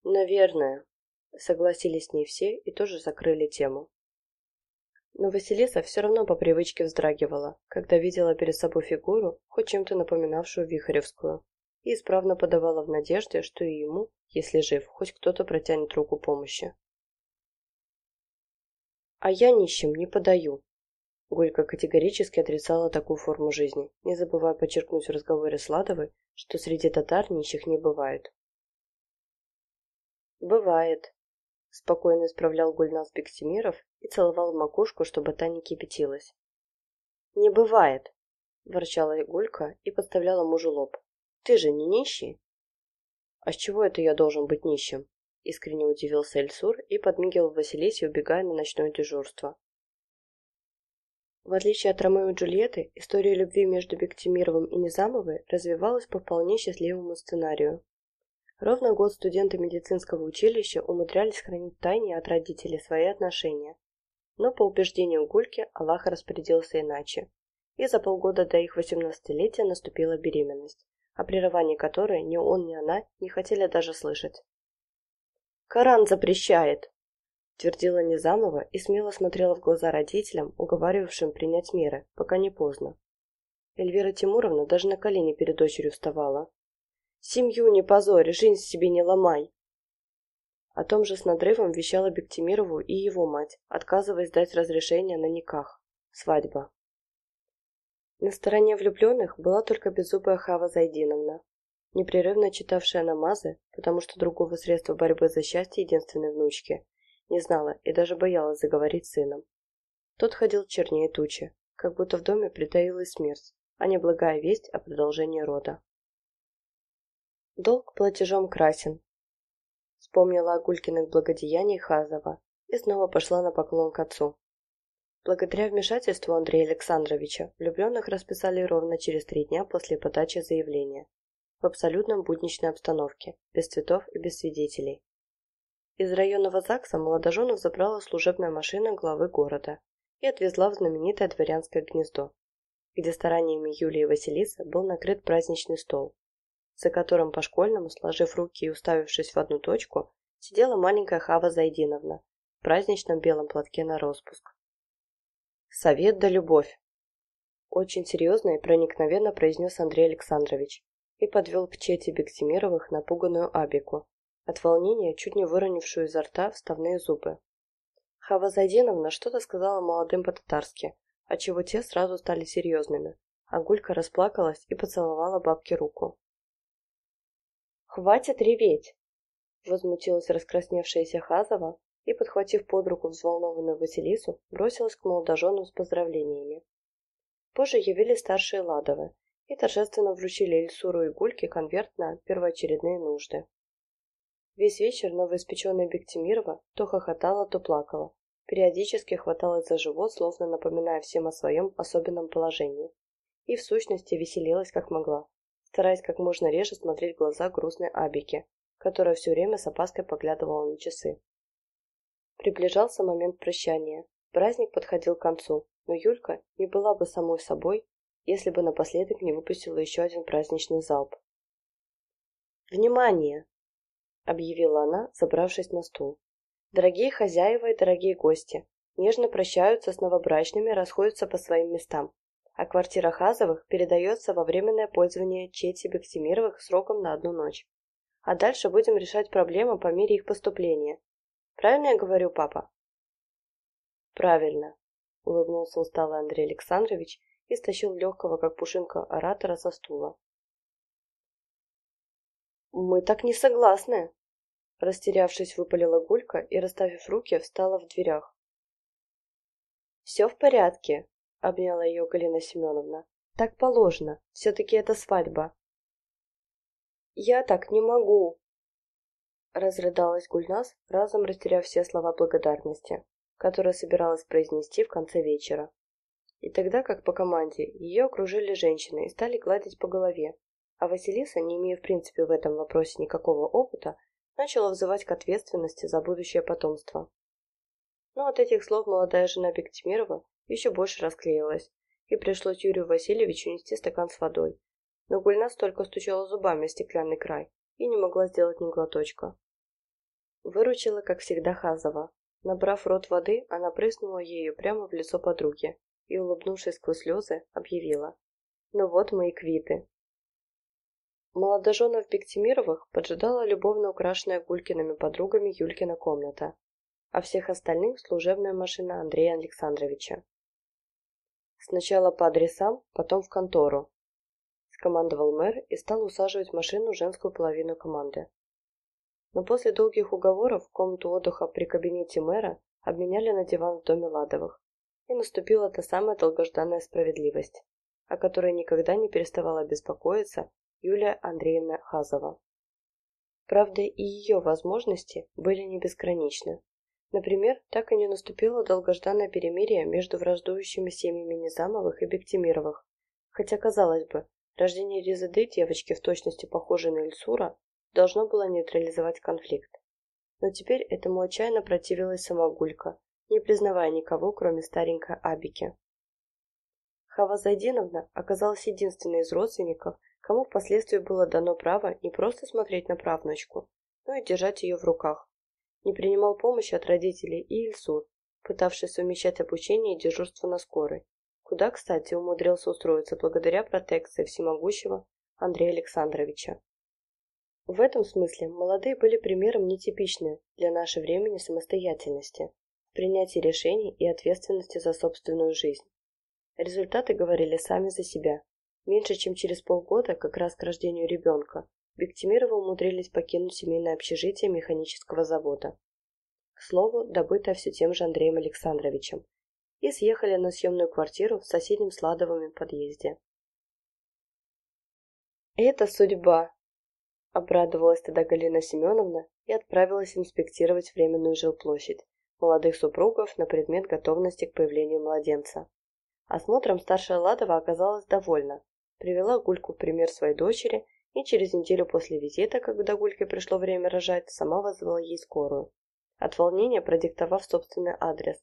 «Наверное», — согласились с ней все и тоже закрыли тему. Но Василиса все равно по привычке вздрагивала, когда видела перед собой фигуру, хоть чем-то напоминавшую Вихаревскую, и исправно подавала в надежде, что и ему, если жив, хоть кто-то протянет руку помощи. «А я нищим не подаю», Голька категорически отрицала такую форму жизни, не забывая подчеркнуть в разговоре с Ладовой, что среди татар нищих не бывает. «Бывает», — спокойно исправлял Гульнас Бектимиров и целовал макушку, чтобы та не кипятилась. «Не бывает», — ворчала Гулька и подставляла мужу лоб. «Ты же не нищий?» «А с чего это я должен быть нищим?» — искренне удивился Эльсур и подмигивал Василисе, убегая на ночное дежурство. В отличие от Ромео и Джульетты, история любви между Бектимировым и Низамовой развивалась по вполне счастливому сценарию. Ровно год студенты медицинского училища умудрялись хранить тайне от родителей свои отношения. Но по убеждению Гульки Аллах распорядился иначе. И за полгода до их 18-летия наступила беременность, о прерывании которой ни он, ни она не хотели даже слышать. «Коран запрещает!» Твердила Низамова и смело смотрела в глаза родителям, уговаривавшим принять меры, пока не поздно. Эльвира Тимуровна даже на колени перед дочерью вставала. «Семью не позорь, жизнь себе не ломай!» О том же с надрывом вещала Бектимирову и его мать, отказываясь дать разрешение на никах. Свадьба. На стороне влюбленных была только беззубая Хава Зайдиновна, непрерывно читавшая намазы, потому что другого средства борьбы за счастье единственной внучки не знала и даже боялась заговорить с сыном. Тот ходил чернее тучи, как будто в доме притаилась смерть, а не благая весть о продолжении рода. Долг платежом красен. Вспомнила о Гулькиных благодеяниях Хазова и снова пошла на поклон к отцу. Благодаря вмешательству Андрея Александровича влюбленных расписали ровно через три дня после подачи заявления. В абсолютном будничной обстановке, без цветов и без свидетелей. Из районного ЗАГСа молодоженов забрала служебная машина главы города и отвезла в знаменитое дворянское гнездо, где стараниями Юлии и Василисы был накрыт праздничный стол, за которым по-школьному, сложив руки и уставившись в одну точку, сидела маленькая Хава Зайдиновна в праздничном белом платке на распуск. «Совет да любовь!» Очень серьезно и проникновенно произнес Андрей Александрович и подвел к чете Бектимировых напуганную Абику, от волнения чуть не выронившую изо рта вставные зубы. Хава Зайдиновна что-то сказала молодым по-татарски, отчего те сразу стали серьезными, а Гулька расплакалась и поцеловала бабке руку. «Хватит реветь!» Возмутилась раскрасневшаяся Хазова и, подхватив под руку взволнованную Василису, бросилась к молодоженам с поздравлениями. Позже явились старшие Ладовы и торжественно вручили Эльсуру и Гульке конверт на первоочередные нужды. Весь вечер новоиспеченная Бектимирова то хохотала, то плакала, периодически хваталась за живот, словно напоминая всем о своем особенном положении. И в сущности веселилась как могла, стараясь как можно реже смотреть в глаза грустной Абике, которая все время с опаской поглядывала на часы. Приближался момент прощания. Праздник подходил к концу, но Юлька не была бы самой собой, если бы напоследок не выпустила еще один праздничный залп. «Внимание!» — объявила она, забравшись на стул. «Дорогие хозяева и дорогие гости, нежно прощаются с новобрачными, расходятся по своим местам, а квартира Хазовых передается во временное пользование Чети Бектимировых сроком на одну ночь. А дальше будем решать проблемы по мере их поступления. Правильно я говорю, папа?» «Правильно», — улыбнулся усталый Андрей Александрович и стащил легкого, как пушинка, оратора со стула. «Мы так не согласны!» Растерявшись, выпалила Гулька и, расставив руки, встала в дверях. «Все в порядке», — обняла ее Галина Семеновна. «Так положено. Все-таки это свадьба». «Я так не могу», — разрыдалась Гульнас, разом растеряв все слова благодарности, которые собиралась произнести в конце вечера. И тогда, как по команде, ее окружили женщины и стали гладить по голове, а Василиса, не имея в принципе в этом вопросе никакого опыта, начала взывать к ответственности за будущее потомство. Но от этих слов молодая жена Бектимирова еще больше расклеилась, и пришлось Юрию Васильевичу нести стакан с водой. Но Гульнас только стучала зубами о стеклянный край и не могла сделать ни глоточка. Выручила, как всегда, Хазова. Набрав рот воды, она прыснула ею прямо в лицо подруги и, улыбнувшись сквозь слезы, объявила. «Ну вот мы и квиты. Молодоженов Бектимировых поджидала любовно украшенная Гулькиными подругами Юлькина комната, а всех остальных служебная машина Андрея Александровича. Сначала по адресам, потом в контору, скомандовал мэр и стал усаживать машину женскую половину команды. Но после долгих уговоров комнату отдыха при кабинете мэра обменяли на диван в доме Ладовых, и наступила та самая долгожданная справедливость, о которой никогда не переставала беспокоиться Юлия Андреевна Хазова. Правда, и ее возможности были не безграничны. Например, так и не наступило долгожданное перемирие между враждующими семьями Низамовых и Бектимировых, хотя, казалось бы, рождение Резады, девочки в точности похожей на Ильсура, должно было нейтрализовать конфликт. Но теперь этому отчаянно противилась сама Гулька, не признавая никого, кроме старенькой Абики. Хава Зайдиновна оказалась единственной из родственников, кому впоследствии было дано право не просто смотреть на правнучку, но и держать ее в руках. Не принимал помощи от родителей и Ильсур, пытавший совмещать обучение и дежурство на скорой, куда, кстати, умудрился устроиться благодаря протекции всемогущего Андрея Александровича. В этом смысле молодые были примером нетипичной для нашего времени самостоятельности, в принятии решений и ответственности за собственную жизнь. Результаты говорили сами за себя. Меньше чем через полгода, как раз к рождению ребенка, Бектимировы умудрились покинуть семейное общежитие механического завода. К слову, добытое все тем же Андреем Александровичем. И съехали на съемную квартиру в соседнем Сладовом подъезде. «Это судьба!» – обрадовалась тогда Галина Семеновна и отправилась инспектировать временную жилплощадь молодых супругов на предмет готовности к появлению младенца. Осмотром старшая Ладова оказалась довольна, привела Гульку в пример своей дочери и через неделю после визита, когда Гульке пришло время рожать, сама вызвала ей скорую, от волнения продиктовав собственный адрес.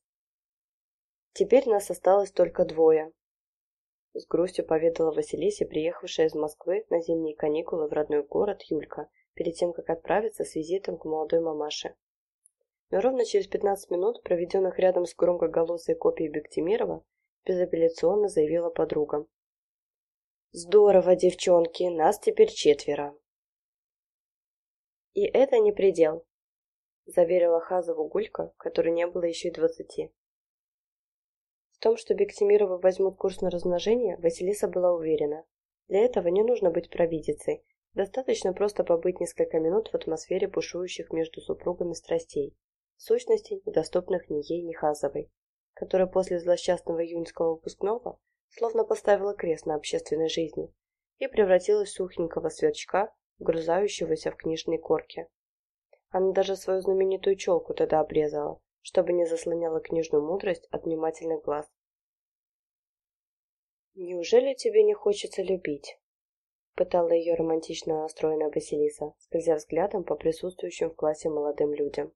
«Теперь нас осталось только двое», — с грустью поведала Василисе, приехавшая из Москвы на зимние каникулы в родной город Юлька, перед тем, как отправиться с визитом к молодой мамаше. Но ровно через 15 минут, проведенных рядом с громкоголосой копией Бектимирова, безапелляционно заявила подруга. Здорово, девчонки, нас теперь четверо. И это не предел, заверила Хазову Гулька, которой не было еще и двадцати. В том, что Бектимировы возьмут курс на размножение, Василиса была уверена. Для этого не нужно быть провидицей, достаточно просто побыть несколько минут в атмосфере бушующих между супругами страстей, в сущности, недоступных ни ей, ни Хазовой, которая после злосчастного июньского выпускного словно поставила крест на общественной жизни и превратилась в сухенького сверчка, грузающегося в книжной корке. Она даже свою знаменитую челку тогда обрезала, чтобы не заслоняла книжную мудрость от внимательных глаз. «Неужели тебе не хочется любить?» Пытала ее романтично настроенная Василиса, скользя взглядом по присутствующим в классе молодым людям.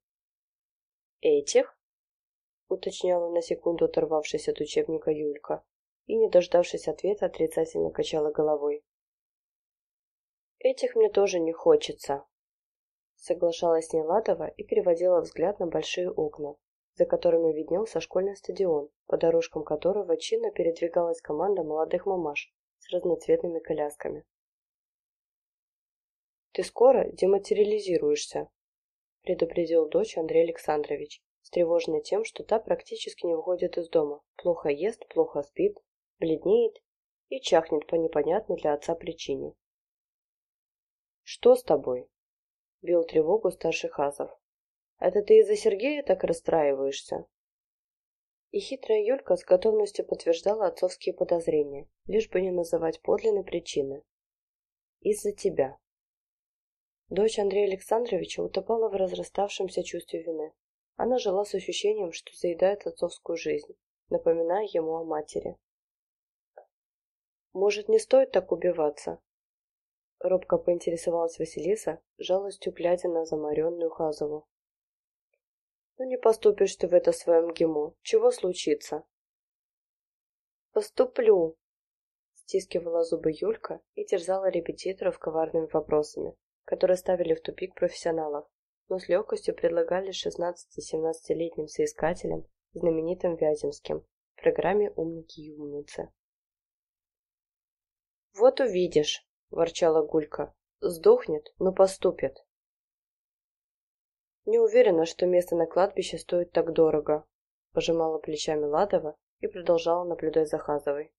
«Этих?» — уточняла на секунду оторвавшись от учебника Юлька и, не дождавшись ответа, отрицательно качала головой. «Этих мне тоже не хочется», — соглашалась Неладова и переводила взгляд на большие окна, за которыми виднелся школьный стадион, по дорожкам которого чинно передвигалась команда молодых мамаш с разноцветными колясками. «Ты скоро дематериализируешься», — предупредил дочь Андрей Александрович, встревоженный тем, что та практически не выходит из дома, плохо ест, плохо спит, бледнеет и чахнет по непонятной для отца причине. «Что с тобой?» — бил тревогу старший Хазов. Это ты из-за Сергея так расстраиваешься?» И хитрая Юлька с готовностью подтверждала отцовские подозрения, лишь бы не называть подлинной причины. «Из-за тебя». Дочь Андрея Александровича утопала в разраставшемся чувстве вины. Она жила с ощущением, что заедает отцовскую жизнь, напоминая ему о матери. «Может, не стоит так убиваться?» Робко поинтересовалась Василиса, жалостью глядя на заморенную Хазову. Ну не поступишь ты в это своем ГИМО. Чего случится? Поступлю. Стискивала зубы Юлька и терзала репетиторов коварными вопросами, которые ставили в тупик профессионалов, но с легкостью предлагали 16-17-летним соискателям, знаменитым Вяземским, в программе «Умники и умницы». «Вот увидишь», – ворчала Гулька. «Сдохнет, но поступит». Не уверена, что место на кладбище стоит так дорого, пожимала плечами Ладова и продолжала наблюдать за Хазовой.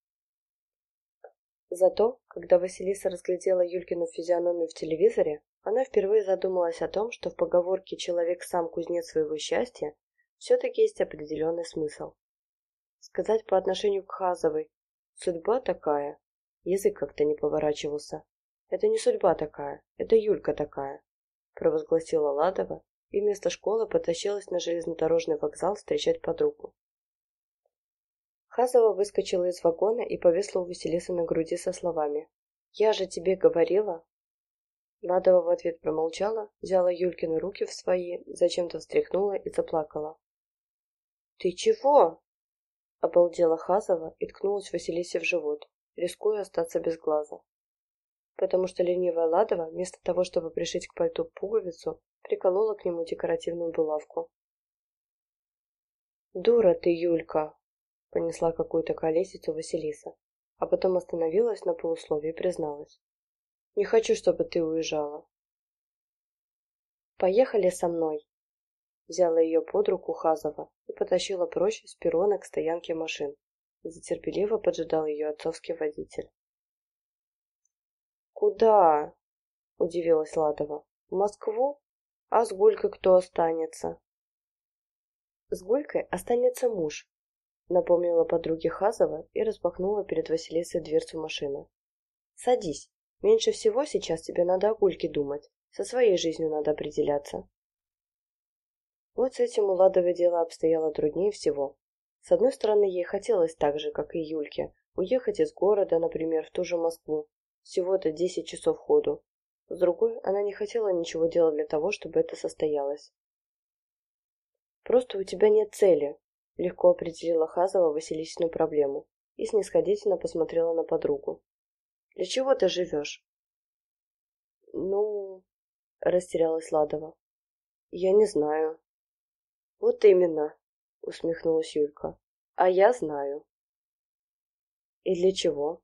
Зато, когда Василиса разглядела Юлькину физиономию в телевизоре, она впервые задумалась о том, что в поговорке «человек сам кузнец своего счастья» все-таки есть определенный смысл. Сказать по отношению к Хазовой «судьба такая» язык как-то не поворачивался. «Это не судьба такая, это Юлька такая», провозгласила Ладова и вместо школы потащилась на железнодорожный вокзал встречать подругу. Хазова выскочила из вагона и повесла у Василисы на груди со словами «Я же тебе говорила!» Ладова в ответ промолчала, взяла Юлькины руки в свои, зачем-то встряхнула и заплакала. «Ты чего?» — обалдела Хазова и ткнулась Василисе в живот, рискуя остаться без глаза. Потому что ленивая Ладова, вместо того, чтобы пришить к пальту пуговицу, приколола к нему декоративную булавку. «Дура ты, Юлька!» — понесла какую-то колесицу Василиса, а потом остановилась на полусловии и призналась. «Не хочу, чтобы ты уезжала». «Поехали со мной!» Взяла ее под руку Хазова и потащила прочь с перрона к стоянке машин, где терпеливо поджидал ее отцовский водитель. «Куда?» — удивилась Ладова. «В Москву?» А с Гулькой кто останется? С Гулькой останется муж, напомнила подруге Хазова и распахнула перед Василисой дверцу машины. Садись. Меньше всего сейчас тебе надо о Гульке думать. Со своей жизнью надо определяться. Вот с этим у Ладовой дело обстояло труднее всего. С одной стороны, ей хотелось так же, как и Юльке, уехать из города, например, в ту же Москву. Всего-то 10 часов ходу. С другой, она не хотела ничего делать для того, чтобы это состоялось. «Просто у тебя нет цели», — легко определила Хазова Василисину проблему и снисходительно посмотрела на подругу. «Для чего ты живешь?» «Ну...» — растерялась Ладова. «Я не знаю». «Вот именно», — усмехнулась Юлька. «А я знаю». «И для чего?»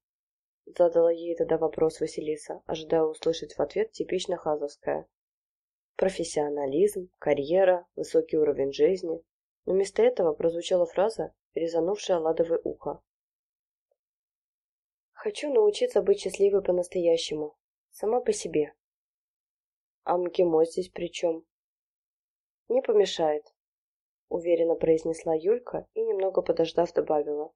Задала ей тогда вопрос Василиса, ожидая услышать в ответ типично хазовское. Профессионализм, карьера, высокий уровень жизни. Но вместо этого прозвучала фраза, резанувшая ладовое ухо. «Хочу научиться быть счастливой по-настоящему. Сама по себе». «А МГИМО здесь при чем?» «Не помешает», — уверенно произнесла Юлька и, немного подождав, добавила.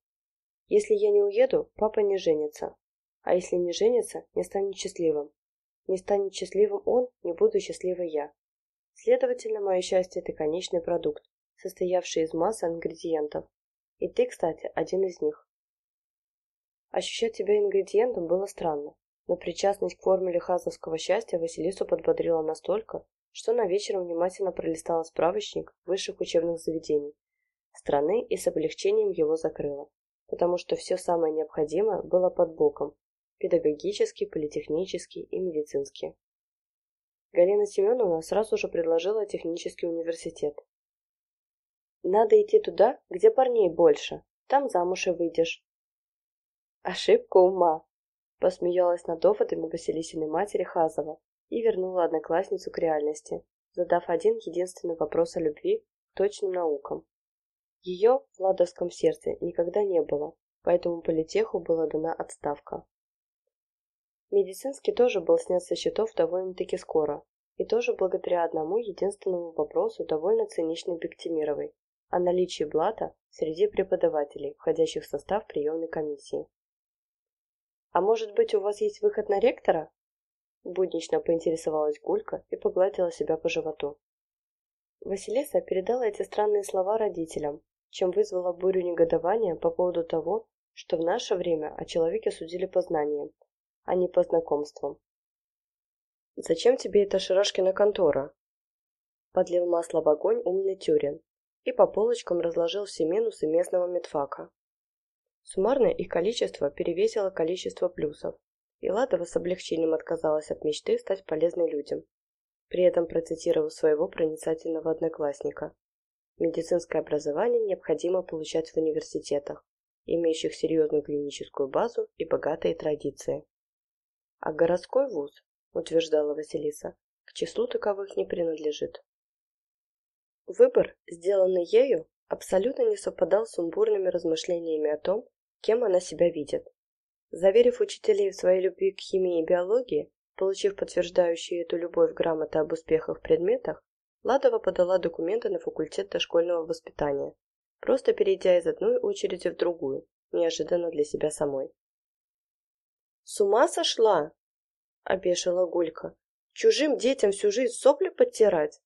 «Если я не уеду, папа не женится. А если не женится, не станет счастливым. Не станет счастливым он, не буду счастливой я. Следовательно, мое счастье – это конечный продукт, состоявшие из массы ингредиентов. И ты, кстати, один из них. Ощущать себя ингредиентом было странно, но причастность к формуле хазовского счастья Василису подбодрила настолько, что она вечером внимательно пролистала справочник высших учебных заведений страны и с облегчением его закрыла, потому что все самое необходимое было под боком – педагогический, политехнический и медицинский. Галина Семеновна сразу же предложила технический университет. «Надо идти туда, где парней больше, там замуж и выйдешь». «Ошибка ума», – посмеялась над доводами Василисиной матери Хазова и вернула одноклассницу к реальности, задав один единственный вопрос о любви к точным наукам. Ее в Ладовском сердце никогда не было, поэтому политеху была дана отставка. Медицинский тоже был снят со счетов довольно-таки скоро, и тоже благодаря одному единственному вопросу довольно циничной Бектимировой о наличии блата среди преподавателей, входящих в состав приемной комиссии. «А может быть, у вас есть выход на ректора?» Буднично поинтересовалась Гулька и погладила себя по животу. Василиса передала эти странные слова родителям, чем вызвала бурю негодования по поводу того, что в наше время о человеке судили по знаниям, а не по знакомствам. «Зачем тебе эта Шарашкина контора?» Подлил масло в огонь умный Тюрин и по полочкам разложил все минусы местного медфака. Суммарное их количество перевесило количество плюсов, и Ладова с облегчением отказалась от мечты стать полезной людям, при этом процитировав своего проницательного одноклассника. Медицинское образование необходимо получать в университетах, имеющих серьезную клиническую базу и богатые традиции. А городской вуз утверждала Василиса, к числу таковых не принадлежит. Выбор, сделанный ею, абсолютно не совпадал с сумбурными размышлениями о том, кем она себя видит. Заверив учителей в своей любви к химии и биологии, получив подтверждающие эту любовь грамоты об успехах в предметах, Ладова подала документы на факультет дошкольного воспитания, просто перейдя из одной очереди в другую, неожиданно для себя самой. «С ума сошла?» — опешила Гулька. «Чужим детям всю жизнь сопли подтирать?»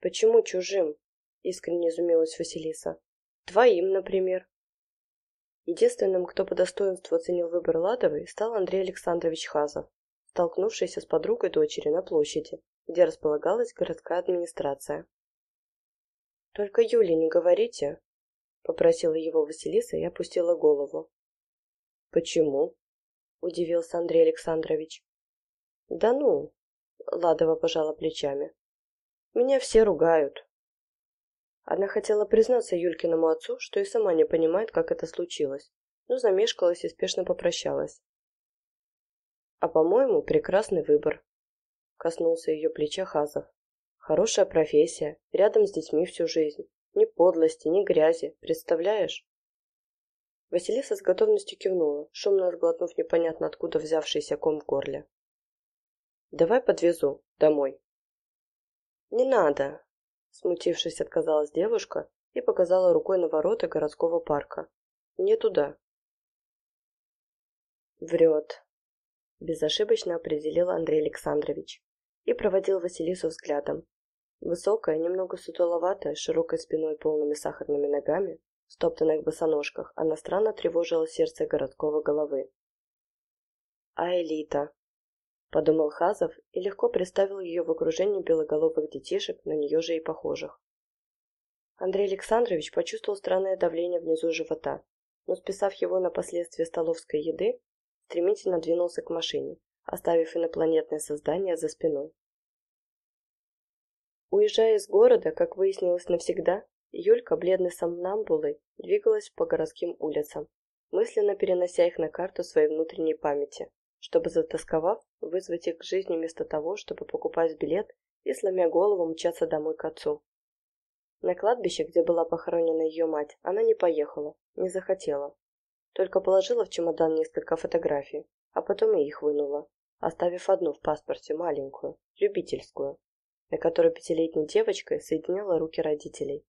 «Почему чужим?» — искренне изумилась Василиса. «Твоим, например». Единственным, кто по достоинству оценил выбор Ладовой, стал Андрей Александрович Хазов, столкнувшийся с подругой дочери на площади, где располагалась городская администрация. «Только Юле не говорите», — попросила его Василиса и опустила голову. «Почему?» — удивился Андрей Александрович. «Да ну!» — Ладова пожала плечами. «Меня все ругают». Она хотела признаться Юлькиному отцу, что и сама не понимает, как это случилось, но замешкалась и спешно попрощалась. «А, по-моему, прекрасный выбор», — коснулся ее плеча Хазов. «Хорошая профессия, рядом с детьми всю жизнь. Ни подлости, ни грязи, представляешь?» Василиса с готовностью кивнула, шумно сглотнув непонятно откуда взявшийся ком в горле. «Давай подвезу. Домой». «Не надо!» Смутившись, отказалась девушка и показала рукой на ворота городского парка. «Не туда». «Врет», – безошибочно определил Андрей Александрович и проводил Василису взглядом. Высокая, немного сутуловатая, широкой спиной полными сахарными ногами, в стоптанных босоножках, она странно тревожила сердце городского головы. «А элита?» – подумал Хазов и легко представил ее в окружении белоголовых детишек, на нее же и похожих. Андрей Александрович почувствовал странное давление внизу живота, но, списав его на последствия столовской еды, стремительно двинулся к машине, оставив инопланетное создание за спиной. Уезжая из города, как выяснилось навсегда, Юлька, бледной сомнамбулой, двигалась по городским улицам, мысленно перенося их на карту своей внутренней памяти, чтобы, затасковав, вызвать их к жизни вместо того, чтобы покупать билет и, сломя голову, мчаться домой к отцу. На кладбище, где была похоронена ее мать, она не поехала, не захотела. Только положила в чемодан несколько фотографий, а потом и их вынула, оставив одну в паспорте, маленькую, любительскую, на которой пятилетней девочкой соединяла руки родителей.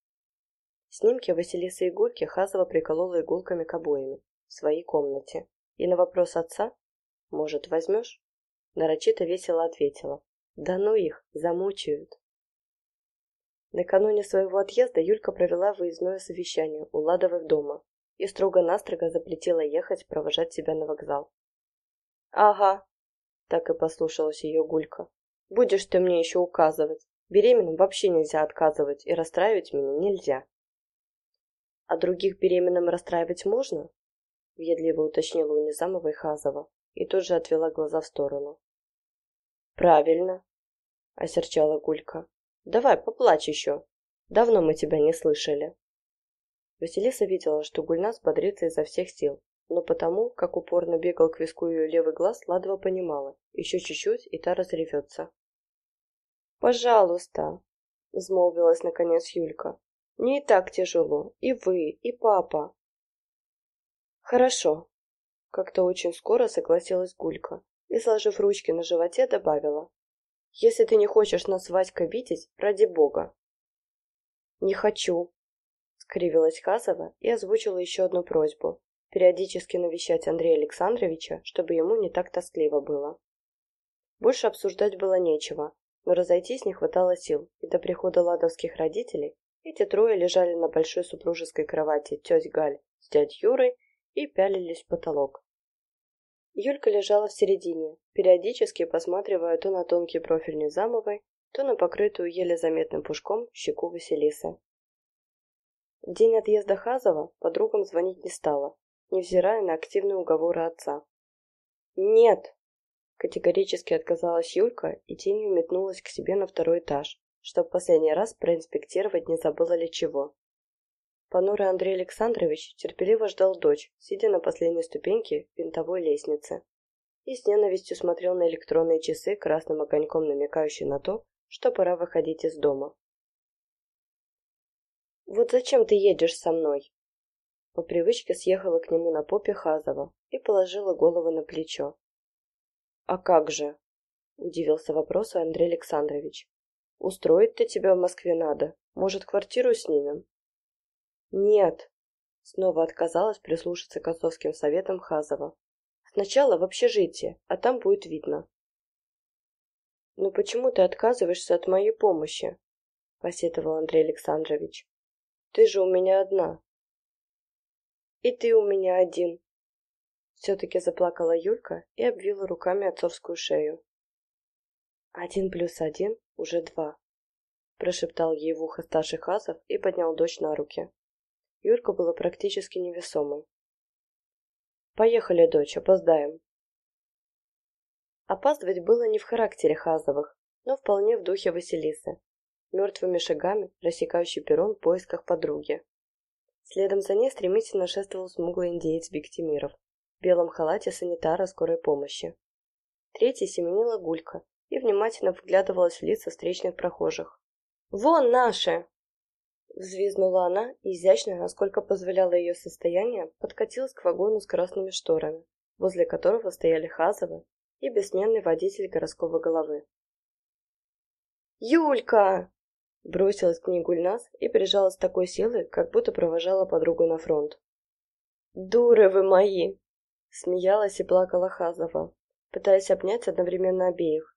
Снимки Василисы Игульки Хазова приколола иголками к обоями в своей комнате. И на вопрос отца «Может, возьмешь?» нарочито весело ответила «Да ну их, замучают». Накануне своего отъезда Юлька провела выездное совещание у Ладовых дома и строго-настрого запретила ехать провожать себя на вокзал. «Ага», — так и послушалась ее Гулька. «Будешь ты мне еще указывать. Беременным вообще нельзя отказывать, и расстраивать меня нельзя». «А других беременным расстраивать можно?» — въедливо уточнила у Низамова Хазова и тут же отвела глаза в сторону. «Правильно», — осерчала Гулька. «Давай, поплачь еще. Давно мы тебя не слышали». Василиса видела, что Гульнас бодрится изо всех сил, но потому, как упорно бегал к виску ее левый глаз, Ладова понимала, еще чуть-чуть, и та разревется. «Пожалуйста», — взмолвилась наконец Юлька, — «мне и так тяжело, и вы, и папа». «Хорошо», — как-то очень скоро согласилась Гулька и, сложив ручки на животе, добавила. «Если ты не хочешь нас Васька видеть, ради бога». «Не хочу», — скривилась Хазова и озвучила еще одну просьбу — периодически навещать Андрея Александровича, чтобы ему не так тоскливо было. Больше обсуждать было нечего, но разойтись не хватало сил, и до прихода ладовских родителей эти трое лежали на большой супружеской кровати теть Галь с дядь Юрой и пялились в потолок. Юлька лежала в середине, периодически посматривая то на тонкий профиль Низамовой, то на покрытую еле заметным пушком щеку Василисы. В день отъезда Хазова подругам звонить не стала, невзирая на активные уговоры отца. «Нет!» – категорически отказалась Юлька и тенью метнулась к себе на второй этаж, чтобы последний раз проинспектировать, не забыла ли чего. Понурый Андрей Александрович терпеливо ждал дочь, сидя на последней ступеньке винтовой лестницы, и с ненавистью смотрел на электронные часы, красным огоньком намекающие на то, что пора выходить из дома. «Вот зачем ты едешь со мной?» По привычке съехала к нему на попе Хазова и положила голову на плечо. «А как же?» – удивился вопросу Андрей Александрович. «Устроить-то тебя в Москве надо. Может, квартиру снимем?» «Нет», — снова отказалась прислушаться к отцовским советам Хазова. «Сначала в общежитие, а там будет видно». «Но почему ты отказываешься от моей помощи?» — посетовал Андрей Александрович. «Ты же у меня одна». «И ты у меня один», — все-таки заплакала Юлька и обвила руками отцовскую шею. «Один плюс один уже два», — прошептал ей в ухо старший Хазов и поднял дочь на руки. Юрка была практически невесомой. «Поехали, дочь, опоздаем». Опаздывать было не в характере Хазовых, но вполне в духе Василисы, мертвыми шагами рассекающий перрон в поисках подруги. Следом за ней стремительно шествовал смуглый индеец Бектимиров в белом халате санитара скорой помощи. Третий семенила Гулька и внимательно вглядывалась в лица встречных прохожих. «Вон наши!» Взвизнула она и, изящно, насколько позволяло ее состояние, подкатилась к вагону с красными шторами, возле которого стояли Хазовы и бессменный водитель городского головы. «Юлька!» Бросилась к ней Гульнас и прижалась с такой силой, как будто провожала подругу на фронт. «Дуры вы мои!» Смеялась и плакала Хазова, пытаясь обнять одновременно обеих.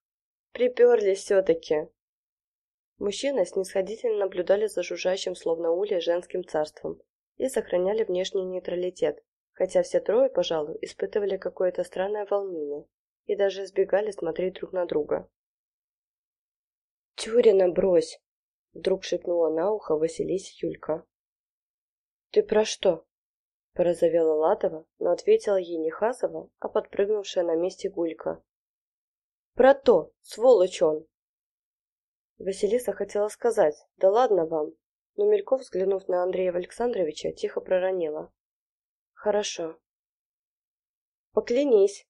«Приперлись все-таки!» Мужчины снисходительно наблюдали за жужжащим, словно улей, женским царством и сохраняли внешний нейтралитет, хотя все трое, пожалуй, испытывали какое-то странное волнение и даже избегали смотреть друг на друга. «Тюрина, брось!» — вдруг шепнула на ухо Василисе Юлька. «Ты про что?» — порозовела Латова, но ответила ей не Хасова, а подпрыгнувшая на месте Гулька. «Про то, сволочь он!» Василиса хотела сказать «Да ладно вам», но мельков, взглянув на Андрея Александровича, тихо проронила. «Хорошо». «Поклянись!»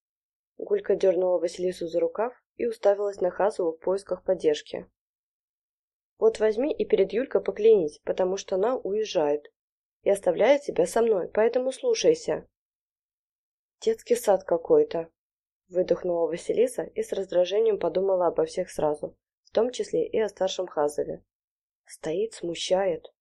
Гулька дернула Василису за рукав и уставилась на Хазову в поисках поддержки. «Вот возьми и перед Юлькой поклянись, потому что она уезжает и оставляет тебя со мной, поэтому слушайся». «Детский сад какой-то», — выдохнула Василиса и с раздражением подумала обо всех сразу, том числе и о старшем Хазове. Стоит, смущает.